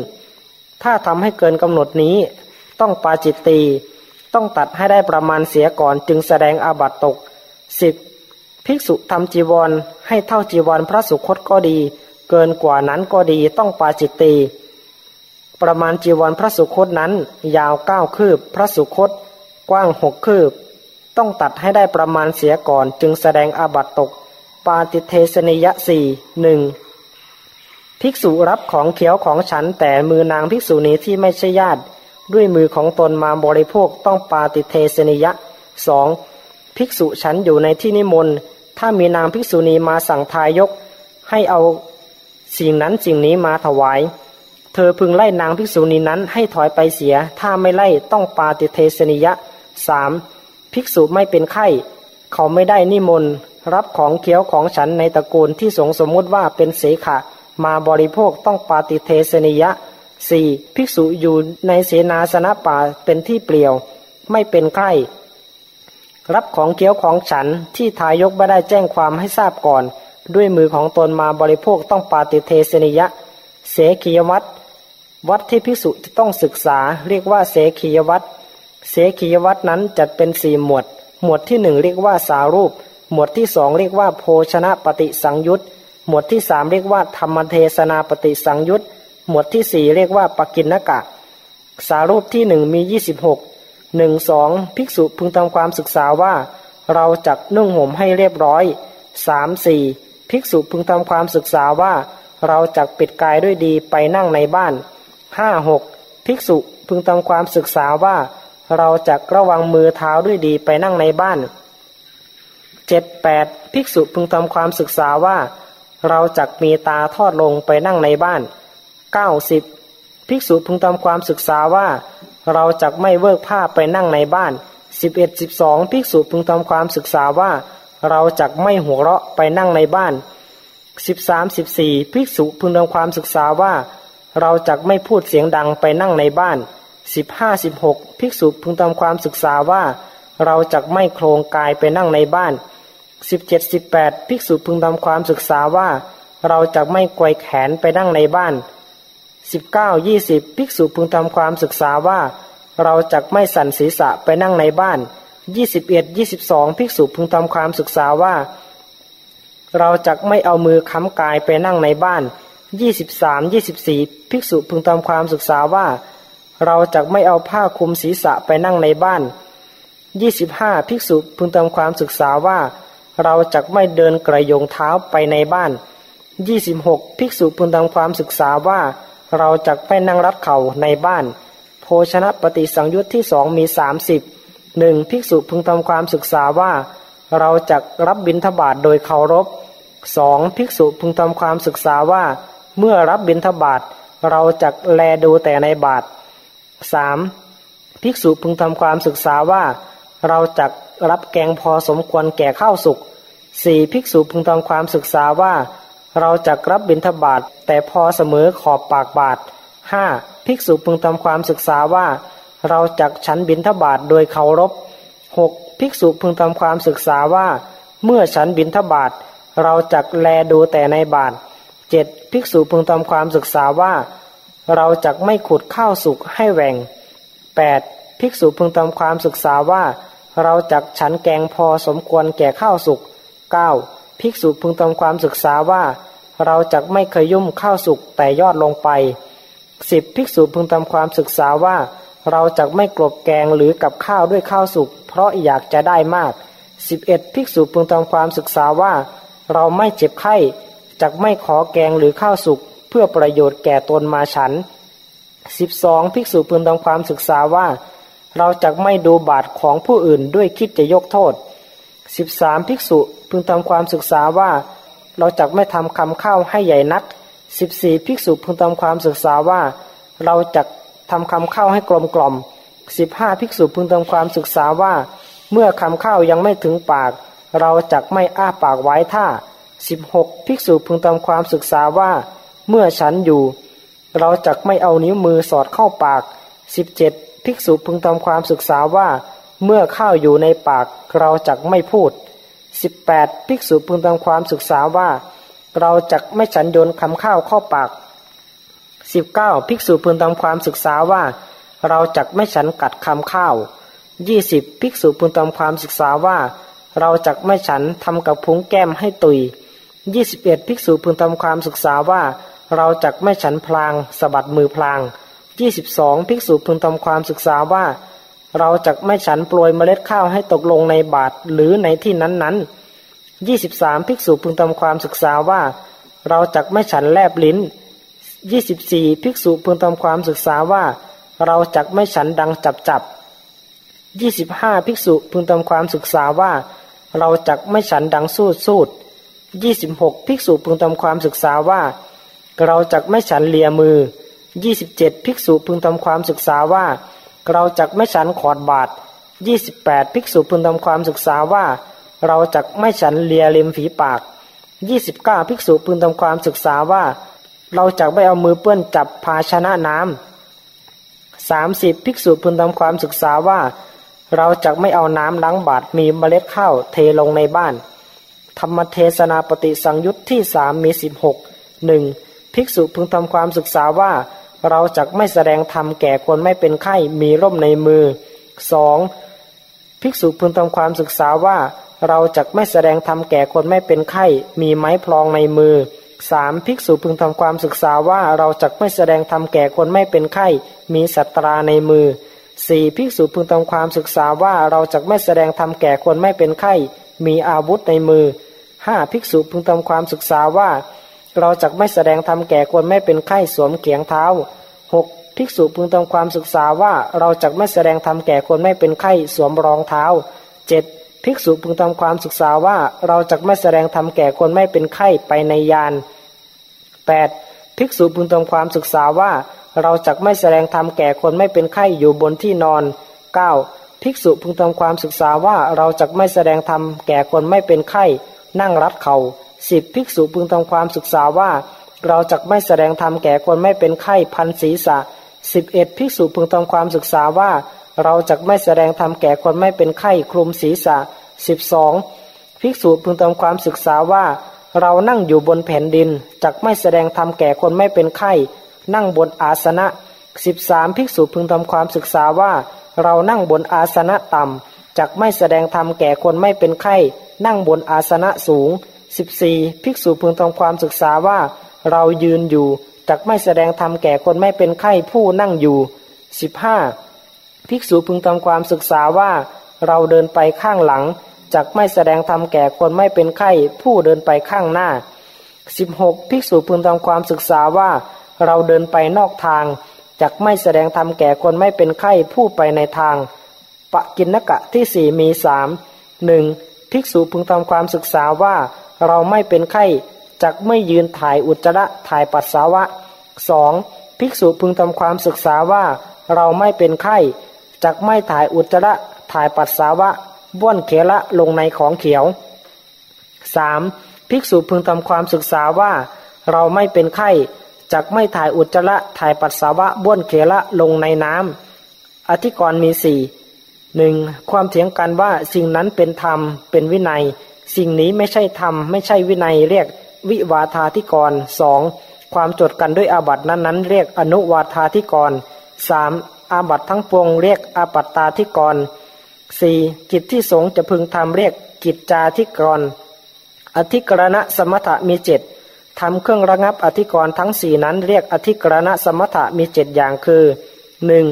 ถ้าทำให้เกินกำหนดนี้ ต้องปาจิตตีต้องตัดให้ได้ประมาณเสียก่อนจึงแสดงอาบัตตก 10. ภิกษุทำจีวรให้เท่าจีวรพระสุคตก็ดี เกินกว่านั้นก็ดีต้องปาจิตตีประมาณจีวรพระสุคตนั้น ยาวเก้าคืบ พระสุคต กว้างหกคืบ ต้องตัดให้ได้ประมาณเสียก่อนจึงแสดงอาบัตตก ปาติเทสนิยะสี่หนึ่งภิกษุรับของเขียวของฉันแต่มือนางภิกษุนี้ที่ไม่ใช่ญาติ ด้วยมือของตนมาบริโภคต้องปาติเทสนิยะสองภิกษุฉันอยู่ในที่นิมนต์ถ้ามีนางภิกษุณีมาสั่งทายก ให้เอา สิ่งนั้นสิ่งนี้มาถวาย เธอพึงไล่นางภิกษุณีนั้นให้ถอยไปเสีย ถ้าไม่ไล่ต้องปาติเทสนิยะสามภิกษุไม่เป็นไข้เขาไม่ได้นิมนต์รับของเคี้ยวของฉันในตระกูลที่สงสมมุติว่าเป็นเสขะ มาบริโภคต้องปาติเทสนิยะสี่ภิกษุอยู่ในเสนาสนะป่าเป็นที่เปลี่ยว ไม่เป็นไข้รับของเคี้ยวของฉันที่ทายกไม่ได้แจ้งความให้ทราบก่อน ด้วยมือของตนมาบริโภคต้องปาติเทสนิยะ เสขียวัตรวัดที่ภิกษุจะต้องศึกษาเรียกว่าเสขียวัตรเสขียวัตนั้นจัดเป็นสี่หมวด หมวดที่หนึ่งเรียกว่าสารูป หมวดที่สองเรียกว่าโภชนะปฏิสังยุตหมวดที่สามเรียกว่าธรรมเทศนาปฏิสังยุตหมวดที่สี่เรียกว่าปกินนกะ สารูปที่หนึ่งมียี่สิบหกหนึ่งสองภิกษุพึงทำความศึกษาว่า เราจักนุ่งห่มให้เรียบร้อยสามสี่ ภิกษุพึงทำความศึกษาว่า เราจักปิดกายด้วยดีไปนั่งในบ้านห้าหกภิกษุพึงทำความศึกษาว่า เราจักระวังมือเท้าด้วยดีไปนั่งในบ้านเจ็ดแปดภิกษุพึงทำความศึกษาว่า เราจักมีตาทอดลงไปนั่งในบ้านเก้าสิบภิกษุพึงทำความศึกษาว่า เราจักไม่เวิกผ้าไปนั่งในบ้านสิบเอ็ดสิบสองภิกษุพึงทำความศึกษาว่า เราจักไม่หัวเราะไปนั่งในบ้านสิบสามสิบสี่ภิกษุพึงทำความศึกษาว่า เราจักไม่พูดเสียงดังไปนั่งในบ้านสิบห้าสิบหกภิกษุพึงทำความศึกษาว่า เราจักไม่โครงกายไปนั่งในบ้านสิบเจ็ดสิบแปดภิกษุพึงทำความศึกษาว่า เราจะไม่กวยแขนไปนั่งในบ้านสิบเก้ายี่สิบภิกษุพึงทำความศึกษาว่า เราจะไม่สั่นศีรษะไปนั่งในบ้าน ยี่สิบเอ็ดยี่สิบสองภิกษุพึงทำความศึกษาว่า เราจะไม่เอามือค้ำกายไปนั่งในบ้านยี่สิบสามยี่สิบสี่ภิกษุพึงทำความศึกษาว่า เราจะไม่เอาผ้าคลุมศีรษะไปนั่งในบ้านยี่สิบห้าภิกษุพึงทำความศึกษาว่า เราจะไม่เดินกระยงเท้าไปในบ้านยี่สิบหกภิกษุพึงทำความศึกษาว่า เราจะไม่นั่งรัดเข่าในบ้าน โภชนะปฏิสังยุตที่สองมีสามสิบ หนึ่งภิกษุพึงทำความศึกษาว่า เราจะรับบิณฑบาตโดยเคารพสองภิกษุพึงทำความศึกษาว่า เมื่อรับบิณฑบาตเราจะแลดูแต่ในบาทสามภิกษุพึงทำความศึกษาว่า เราจะรับแกงพอสมควรแก่ข้าวสุกสี่ภิกษุพึงทำความศึกษาว่า เราจะรับบิณฑบาตแต่พอเสมอขอบปากบาทห้าภิกษุพึงทำความศึกษาว่า เราจักฉันบิณฑบาตโดยเคารพหกภิกษุพึงทำความศึกษาว่า เมื่อฉันบิณฑบาตเราจักแลดูแต่ในบาทเจ็ดภิกษุพึงทำความศึกษาว่า เราจักไม่ขุดข้าวสุกให้แหว่งแปดภิกษุพึงทำความศึกษาว่า เราจักฉันแกงพอสมควรแก่ข้าวสุกเก้าภิกษุพึงทำความศึกษาว่า เราจักไม่เคยยุ่มข้าวสุกแต่ยอดลงไปสิบภิกษุพึงทำความศึกษาว่า เราจักไม่กลบแกงหรือกับข้าวด้วยข้าวสุกเพราะอยากจะได้มากสิบเอ็ดภิกษุพึงทำความศึกษาว่า เราไม่เจ็บไข้จักไม่ขอแกงหรือข้าวสุกเพื่อประโยชน์แก่ตนมาฉันสิบสองภิกษุพึงทำความศึกษาว่า เราจะไม่ดูบาทของผู้อื่นด้วยคิดจะยกโทษสิบสามภิกษุพึงทำความศึกษาว่า เราจะไม่ทำคำข้าวให้ใหญ่นักสิบสี่ภิกษุพึงทำความศึกษาว่า เราจะ ทำคำข้าวให้กลมกล่อมสิบห้าภิกษุพึงทำความศึกษาว่า เมื่อคำข้าวยังไม่ถึงปาก เราจะไม่อ้าปากไว้ท่าสิบหกภิกษุพึงทำความศึกษาว่า เมื่อฉันอยู่ เราจะไม่เอานิ้วมือสอดเข้าปากสิบเจ็ดภิกษุพึงทำความศึกษาว่า เมื่อข้าวอยู่ในปาก เราจะไม่พูดสิบแปดภิกษุพึงทำความศึกษาว่า เราจะไม่ฉันโยนคำข้าวเข้าปาก สิบเก้าภิกษุพึงทำความศึกษาว่า เราจะไม่ฉันกัดคำข้าวยี่สิบภิกษุพึงทำความศึกษาว่า เราจะไม่ฉันทำกับพุงแก้มให้ตุยยี่สิบเอ็ดภิกษุพึงทำความศึกษาว่า เราจะไม่ฉันพลางสะบัดมือพลางยี่สิบสองภิกษุพึงทำความศึกษาว่า เราจะไม่ฉันโปรยเมล็ดข้าวให้ตกลงในบาตรหรือในที่นั้นๆยี่สิบสามภิกษุพึงทำความศึกษาว่า เราจะไม่ฉันแลบลิ้น ยี่สิบสี่ภิกษุพึงทำความศึกษาว่า เราจะไม่ฉันดังจับจับยี่สิบห้าภิกษุพึงทำความศึกษาว่า เราจะไม่ฉันดังสูดสูดยี่สิบหกภิกษุพึงทำความศึกษาว่า เราจะไม่ฉันเลียมือยี่สิบเจ็ดภิกษุพึงทำความศึกษาว่า เราจะไม่ฉันขอดบาทยี่สิบแปดภิกษุพึงทำความศึกษาว่า เราจะไม่ฉันเลียเล็มฝีปากยี่สิบเก้าภิกษุพึงทำความศึกษาว่า เราจะไม่เอามือเปื้อนจับภาชนะน้ำสามสิบภิกษุพึงทำความศึกษาว่า เราจะไม่เอาน้ำล้างบาตรมีเมล็ดข้าวเทลงในบ้าน ธรรมเทศนาปฏิสังยุตที่สามมีสิบหกหนึ่งภิกษุพึงทำความศึกษาว่า เราจะไม่แสดงธรรมแก่คนไม่เป็นไข้มีร่มในมือสองภิกษุพึงทำความศึกษาว่า เราจะไม่แสดงธรรมแก่คนไม่เป็นไข้มีไม้พลองในมือ สามภิกษุพึงทำความศึกษาว่าเราจะไม่แสดงธรรมแก่คนไม่เป็นไข้ มีสัตราในมือสี่ภิกษุพึงทำความศึกษาว่าเราจะไม่แสดงธรรมแก่คนไม่เป็นไข้ มีอาวุธในมือห้าภิกษุพึงทำความศึกษาว่า เราจะไม่แสดงธรรมแก่คนไม่เป็นไข้สวมเกียงเท้าหกภิกษุพึงทำความศึกษาว่าเราจะไม่แสดงธรรมแก่คนไม่เป็นไข้สวมรองเท้าเจ็ด ภิกษุพึงทำความศึกษาว่าเราจะไม่แสดงธรรมแก่คนไม่เป็นไข้ไปในยานแปดภิกษุพึงทำความศึกษาว่าเราจะไม่แสดงธรรมแก่คนไม่เป็นไข้อยู่บนที่นอนเก้าภิกษุพึงทำความศึกษาว่าเราจะไม่แสดงธรรมแก่คนไม่เป็นไข้นั่งรัดเขา่าสิบภิกษุพึงทำความศึกษาว่า เราจะไม่แสดงธรรมแก่คนไม่เป็นไข้พันศีรษะสิบเอ็ดภิกษุพึงทำความศึกษาว่า เราจะไม่แสดงธรรมแก่คนไม่เป็นไข้คลุมศีรษะสิบสองภิกษุพึงทำความศึกษาว่า เรานั่งอยู่บนแผ่นดินจักไม่แสดงธรรมแก่คนไม่เป็นไข้ นั่งบนอาสนะสิบสามภิกษุพึงทำความศึกษาว่า เรานั่งบนอาสนะต่ำจักไม่แสดงธรรมแก่คนไม่เป็นไข้ นั่งบนอาสนะสูงสิบสี่ภิกษุพึงทำความศึกษาว่า เรายืนอยู่จักไม่แสดงธรรมแก่คนไม่เป็นไข้ผู้นั่งอยู่สิบห้า ภิกษุพึงทำความศึกษาว่าเราเดินไปข้างหลังจักไม่แสดงธรรมแก่คนไม่เป็นไข้ผู้เดินไปข้างหน้าสิบหกภิกษุพึงทำความศึกษาว่า เราเดินไปนอกทางจักไม่แสดงธรรมแก่คนไม่เป็นไข้ผู้ไปในทาง ปะกินนกะที่สี่มีสามหนึ่งภิกษุพึงทำความศึกษาว่า เราไม่เป็นไข้จักไม่ยืนถ่ายอุจจาระถ่ายปัสสาวะสองภิกษุพึงทำความศึกษาว่า เราไม่เป็นไข้ จักไม่ถ่ายอุจจาระถ่ายปัสสาวะบ้วนเขละลงในของเขียวสามภิกษุพึงทำความศึกษาว่า เราไม่เป็นไข้จักไม่ถ่ายอุจจาระถ่ายปัสสาวะบ้วนเขละลงในน้ำอธิกรณ์มีสี่หนึ่งความเถียงกันว่าสิ่งนั้นเป็นธรรมเป็นวินัย สิ่งนี้ไม่ใช่ธรรมไม่ใช่วินัยเรียกวิวาทาธิกรสองความจดกันด้วยอาบัตินั้นนั้นเรียกอนุวาทาธิกรสาม อาบัตทั้งปวงเรียกอาปัตตาธิกรสี่กิจที่สงจะพึงทำเรียกกิจจาธิกร อธิกรณะสมถะมีเจ็ดทำเครื่องระงับอธิกรณ์ทั้งสี่นั้นเรียกอธิกรณะสมถะมีเจ็ดอย่างคือหนึ่ง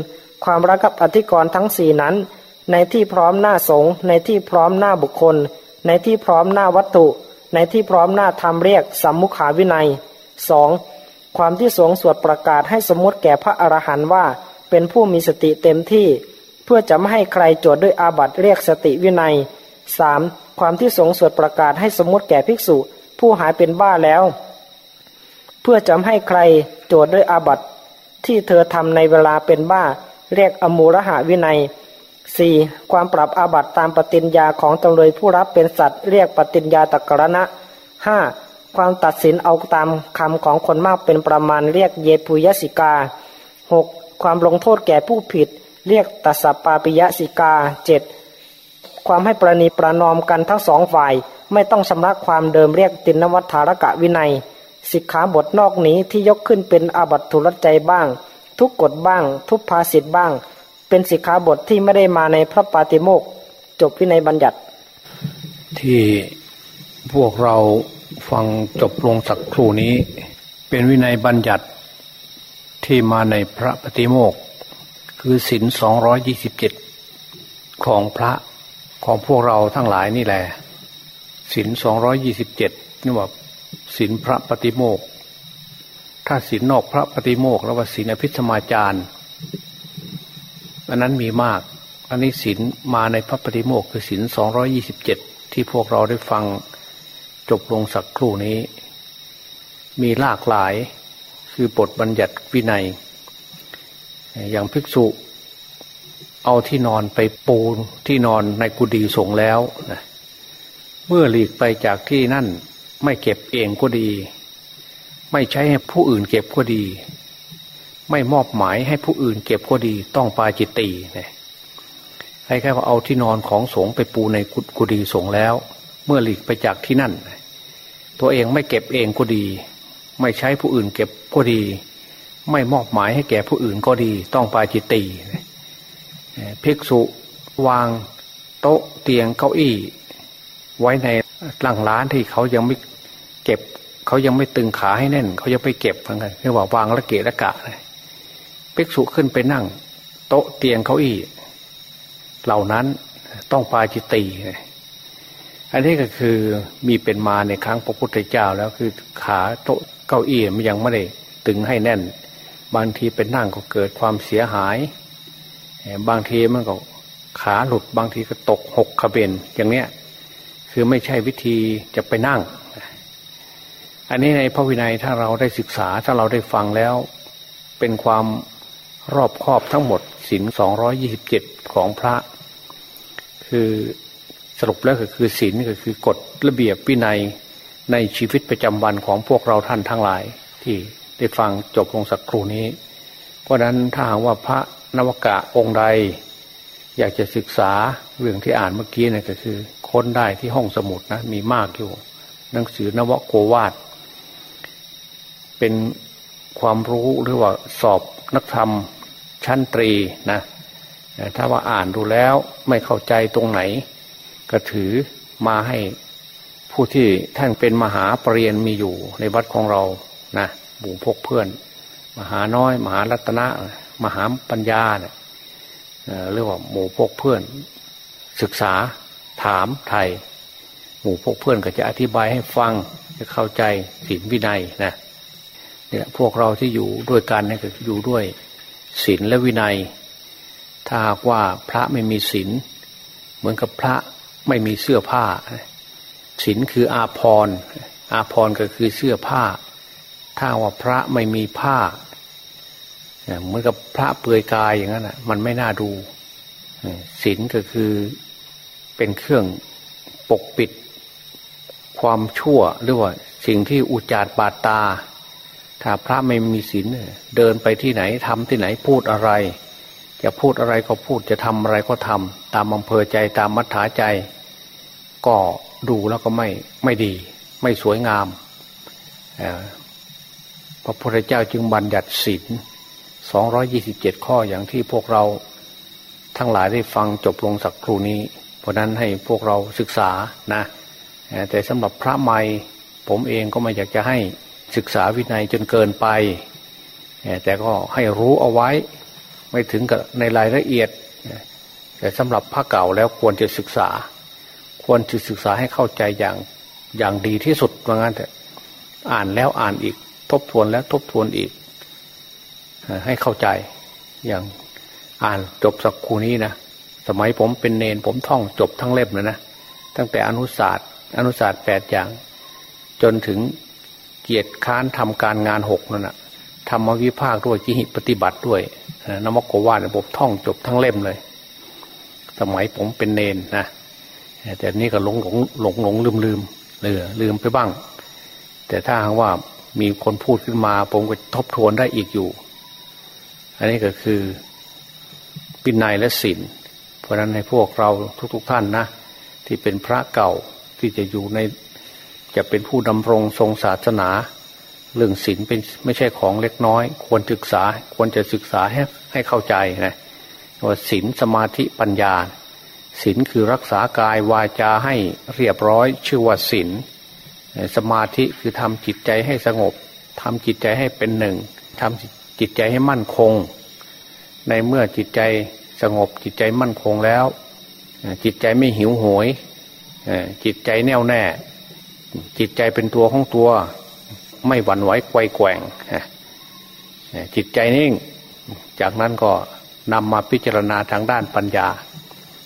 ความระงับอธิกรณ์ทั้งสี่นั้น ในที่พร้อมหน้าสงในที่พร้อมหน้าบุคคล ในที่พร้อมหน้าวัตถุ ในที่พร้อมหน้าธรรมเรียกสัมมุขาวินัยสองความที่สงสวดประกาศให้สมมติแก่พระอรหันต์ว่า เป็นผู้มีสติเต็มที่ เพื่อจะไม่ให้ใครโจทย์ด้วยอาบัติเรียกสติวินัยสามความที่สงสวดประกาศให้สมมติแก่ภิกษุ ผู้หายเป็นบ้าแล้ว เพื่อจะไม่ให้ใครโจทย์ด้วยอาบัติที่เธอทำในเวลาเป็นบ้า เรียกอมูรหาวินัยสี่ความปรับอาบัติตามปฏิญญาของตำเลยผู้รับเป็นสัตว์เรียกปฏิญญาตกรณะห้าความตัดสินเอาตามคำของคนมากเป็นประมาณเรียกเยปุยสิกาหก ความลงโทษแก่ผู้ผิด เรียกตัสปาปิยสิกาเจ็ดความให้ประนีประนอมกันทั้งสองฝ่าย ไม่ต้องชำระความเดิมเรียกตินวัฏฐารกะวินัย สิกขาบทนอกนี้ที่ยกขึ้นเป็นอาบัตทุรใจบ้าง ทุกกฎบ้าง ทุกภาสิทธ์บ้าง เป็นสิกขาบทที่ไม่ได้มาในพระปาติโมกจบวินัยบัญญัติ ที่พวกเราฟังจบลงสักครู่นี้ เป็นวินัยบัญญัติ ที่มาในพระปฏิโมกคือศินสองร้อยยี่สิบเจ็ดของพระของพวกเราทั้งหลายนี่แหละศินสองร้อยยี่สิบเจ็ดนี่ว่าศินพระปฏิโมกถ้าศินนอกพระปฏิโมกแล้วว่าศินอภิสมาจารอันนั้นมีมาก อันนี้ศินมาในพระปฏิโมกคือศินสองร้อยี่สิบเจ็ดที่พวกเราได้ฟังจบลงสักครู่นี้ มีหลากหลาย คือบทบัญญัติวินัย อย่างภิกษุ เอาที่นอนไปปูนที่นอนในกุฏิสงแล้วนะเมื่อหลีกไปจากที่นั่นไม่เก็บเองก็ดี ไม่ใช้ให้ผู้อื่นเก็บก็ดี ไม่มอบหมายให้ผู้อื่นเก็บก็ดี ต้องปาจิตตีนะให้แค่ว่าเอาที่นอนของสงไปปูในกุฏิสงแล้ว เมื่อหลีกไปจากที่นั่น ตัวเองไม่เก็บเองก็ดี ไม่ใช้ผู้อื่นเก็บก็ดี ไม่มอบหมายให้แก่ผู้อื่นก็ดี ต้องปาจิตตีภิกษุวางโต๊ะเตียงเก้าอี้ ไว้ในหลังร้านที่เขายังไม่เก็บ เขายังไม่ตึงขาให้แน่น เขายังไปเก็บเหมือนกันเรียกว่าวางละเกะละกะเลยภิกษุขึ้นไปนั่ง โต๊ะเตียงเก้าอี้ เหล่านั้นต้องปาจิตตีอันนี้ก็คือมีเป็นมาในครั้งพระพุทธเจ้าแล้วคือขาโต๊ะ เก้าอี้มันยังไม่ได้ตึงให้แน่น บางทีเป็นนั่งก็เกิดความเสียหาย บางทีมันก็ขาหลุดบางทีก็ตกหกขบเบนอย่างเนี้ยคือไม่ใช่วิธีจะไปนั่ง อันนี้ในพระวินัยถ้าเราได้ศึกษาถ้าเราได้ฟังแล้ว เป็นความรอบครอบทั้งหมดศินสองร้อยี่สิบเจ็ดของพระ คือสรุปแล้วก็คือศีลก็คือกฎระเบียบวินัย ในชีวิตประจำวันของพวกเราท่านทั้งหลาย ที่ได้ฟังจบลงสักครู่นี้ เพราะนั้นถ้าหากว่าพระนวกะองค์ใด อยากจะศึกษาเรื่องที่อ่านเมื่อกี้เนี่ยก็คือค้นได้ที่ห้องสมุดนะมีมากอยู่ หนังสือนวโกวาดเป็นความรู้หรือว่าสอบนักธรรมชั้นตรีนะถ้าว่าอ่านดูแล้วไม่เข้าใจตรงไหน ก็ถือมาให้ ผู้ที่ท่านเป็นมหาปรริญญามีอยู่ในวัดของเรานะบุพกเพื่อน มหาน้อย มหารัตนะ มหาปัญญาเนี่ยเรียกว่าหมู่พกเพื่อน ศึกษาถามไทย หมู่พกเพื่อนก็จะอธิบายให้ฟังจะเข้าใจศีลวินัยนะนี่ยพวกเราที่อยู่ด้วยกันเนี่ยก็อยู่ด้วยศีลและวินัย ถ้าหากว่าพระไม่มีศีลเหมือนกับพระไม่มีเสื้อผ้า ศีลคืออาภรณ์อาภรณ์ก็คือเสื้อผ้า ถ้าว่าพระไม่มีผ้าเหมือนกับพระเปลือยกายอย่างนั้นอะ มันไม่น่าดูศีลก็คือเป็นเครื่องปกปิด ความชั่วหรือว่าสิ่งที่อุจารบาดตา ถ้าพระไม่มีศีลเดินไปที่ไหนทำที่ไหนพูดอะไร จะพูดอะไรก็พูดจะทำอะไรก็ทำตามอำเภอใจตามมัธยาใจ ก็ ดูแล้วก็ไม่ไม่ดี ไม่สวยงามพระพุทธเจ้าจึงบัญญัติศีลสองรอยี่สิบเจ็ดข้ออย่างที่พวกเราทั้งหลายได้ฟังจบลงสักครู่นี้ เพราะนั้นให้พวกเราศึกษานะ แต่สำหรับพระใหม่ผมเองก็ไม่อยากจะให้ศึกษาวินัยจนเกินไป แต่ก็ให้รู้เอาไว้ ไม่ถึงกับในรายละเอียด แต่สำหรับพระเก่าแล้วควรจะศึกษา ควรจะศึกษาให้เข้าใจอย่างอย่างดีที่สุดว่างั้นแต่อ่านแล้วอ่านอีก ทบทวนแล้วทบทวนอีก ให้เข้าใจอย่างอ่านจบสักครูนี้นะสมัยผมเป็นเนนผมท่องจบทั้งเล่มเลยนะตั้งแต่อนุศาสตร์ อนุศาสตร์แปดอย่าง จนถึงเกียรติค้านทำการงานหกนั่นนะทำมวิภาคด้วยจิหิปฏิบัติด้วยนมกวาดผมท่องจบทั้งเล่มเลย สมัยผมเป็นเนนนะ แต่นี่ก็หลงหลงหลงหลงลืมลืมเลยลืมไปบ้าง แต่ถ้าหากว่ามีคนพูดขึ้นมา ผมก็ทบทวนได้อีกอยู่ อันนี้ก็คือปินัยและศีลเพราะนั้นในพวกเราทุกๆทท่านนะ ที่เป็นพระเก่าที่จะอยู่ในจะเป็นผู้ดำรงทรงศาสนา เรื่องศีลเป็นไม่ใช่ของเล็กน้อย ควรศึกษา ควรจะศึกษาให้ให้เข้าใจนะว่าศีลสมาธิปัญญา ศีลคือรักษากายวาจาให้เรียบร้อยชื่อว่าศีลสมาธิคือทำจิตใจให้สงบทำจิตใจให้เป็นหนึ่งทำจิตใจให้มั่นคง ในเมื่อจิตใจสงบจิตใจมั่นคงแล้ว จิตใจไม่หิวโหยจิตใจแน่วแน่ จิตใจเป็นตัวของตัว ไม่หวั่นไหวไกวแกว่งจิตใจนิ่ง จากนั้นก็นำมาพิจารณาทางด้านปัญญา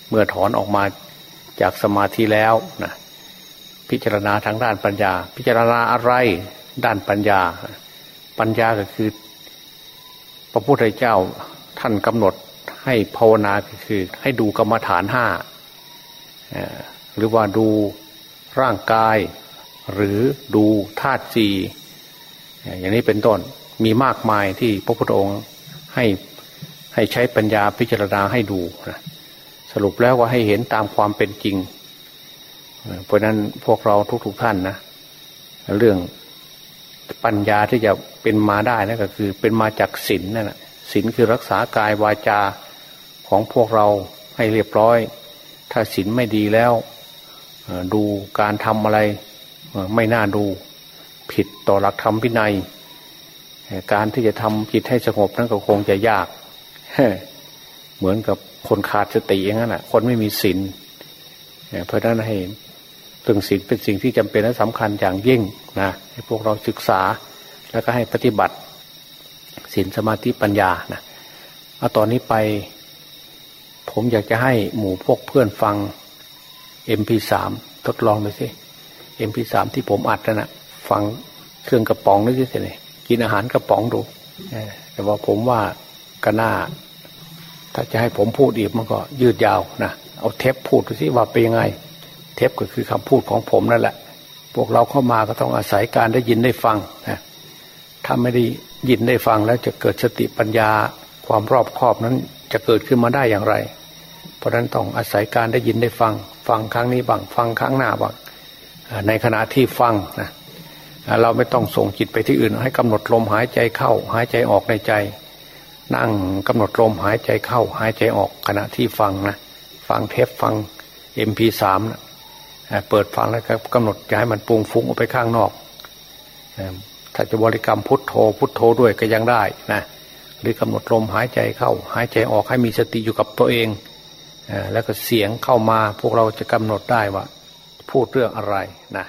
เมื่อถอนออกมาจากสมาธิแล้วนะพิจารณาทางด้านปัญญา พิจารณาอะไรด้านปัญญา ปัญญาก็คือ พระพุทธเจ้าท่านกำหนดให้ภาวนาคือ ให้ดูกรรมฐานห้าหรือว่าดูร่างกาย หรือดูธาตุสีอย่างนี้เป็นต้นมีมากมายที่พระพุทธองค์ให้ให้ใช้ปัญญาพิจารณาให้ดูนะ รุปแล้วว่าให้เห็นตามความเป็นจริง เพราะนั้นพวกเราทุกๆทท่านนะเรื่องปัญญาที่จะเป็นมาได้นั่นก็คือ เป็นมาจากศีลนั่นแหละศีลคือรักษากายวาจาของพวกเราให้เรียบร้อย ถ้าศีลไม่ดีแล้วดูการทำอะไรไม่น่าดูผิดต่อหลักธรรมพินัย การที่จะทำจิตให้สงบนั่นก็คงจะยาก เหมือนกับ คนขาดสติอย่างนั้นแหะคนไม่มีศีลเพราะนั้นให้เรื่องศีลเป็นสิ่งที่จำเป็นและสำคัญอย่างยิ่งนะให้พวกเราศึกษาแล้วก็ให้ปฏิบัติศีลสมาธิปัญญานะเอาตอนนี้ไป ผมอยากจะให้หมู่พวกเพื่อนฟัง MP3 ทดลองไปสิ MP3 ที่ผมอัดนะนะฟังเครื่องกระป๋องนึกสิเนี่ยกินอาหารกระป๋องดูแต่ว่าผมว่าก็น่า ถ้าจะให้ผมพูดอีกมันก็ยืดยาวนะเอาเทปพูดดูสิว่าเป็นยังไง เทปก็คือคำพูดของผมนั่นแหละ พวกเราเข้ามาก็ต้องอาศัยการได้ยินได้ฟังนะถ้าไม่ได้ยินได้ฟังแล้วจะเกิดสติปัญญาความรอบคอบนั้นจะเกิดขึ้นมาได้อย่างไร เพราะฉะนั้นต้องอาศัยการได้ยินได้ฟัง ฟังครั้งนี้บ้างฟังครั้งหน้าบ้างในขณะที่ฟังนะเราไม่ต้องส่งจิตไปที่อื่น ให้กำหนดลมหายใจเข้า หายใจออกในใจ นั่งกำหนดลมหายใจเข้าหายใจออกขณะที่ฟังนะ ฟังเทปฟังเอ็มพีสามนะเปิดฟังแล้วก็กำหนดย้ายมันปรุงฟุ้งออกไปข้างนอก ถ้าจะบริกรรมพุทโธ พุทโธด้วยก็ยังได้นะหรือกำหนดลมหายใจเข้า หายใจออกให้มีสติอยู่กับตัวเอง แล้วก็เสียงเข้ามาพวกเราจะกำหนดได้ว่า พูดเรื่องอะไรนะ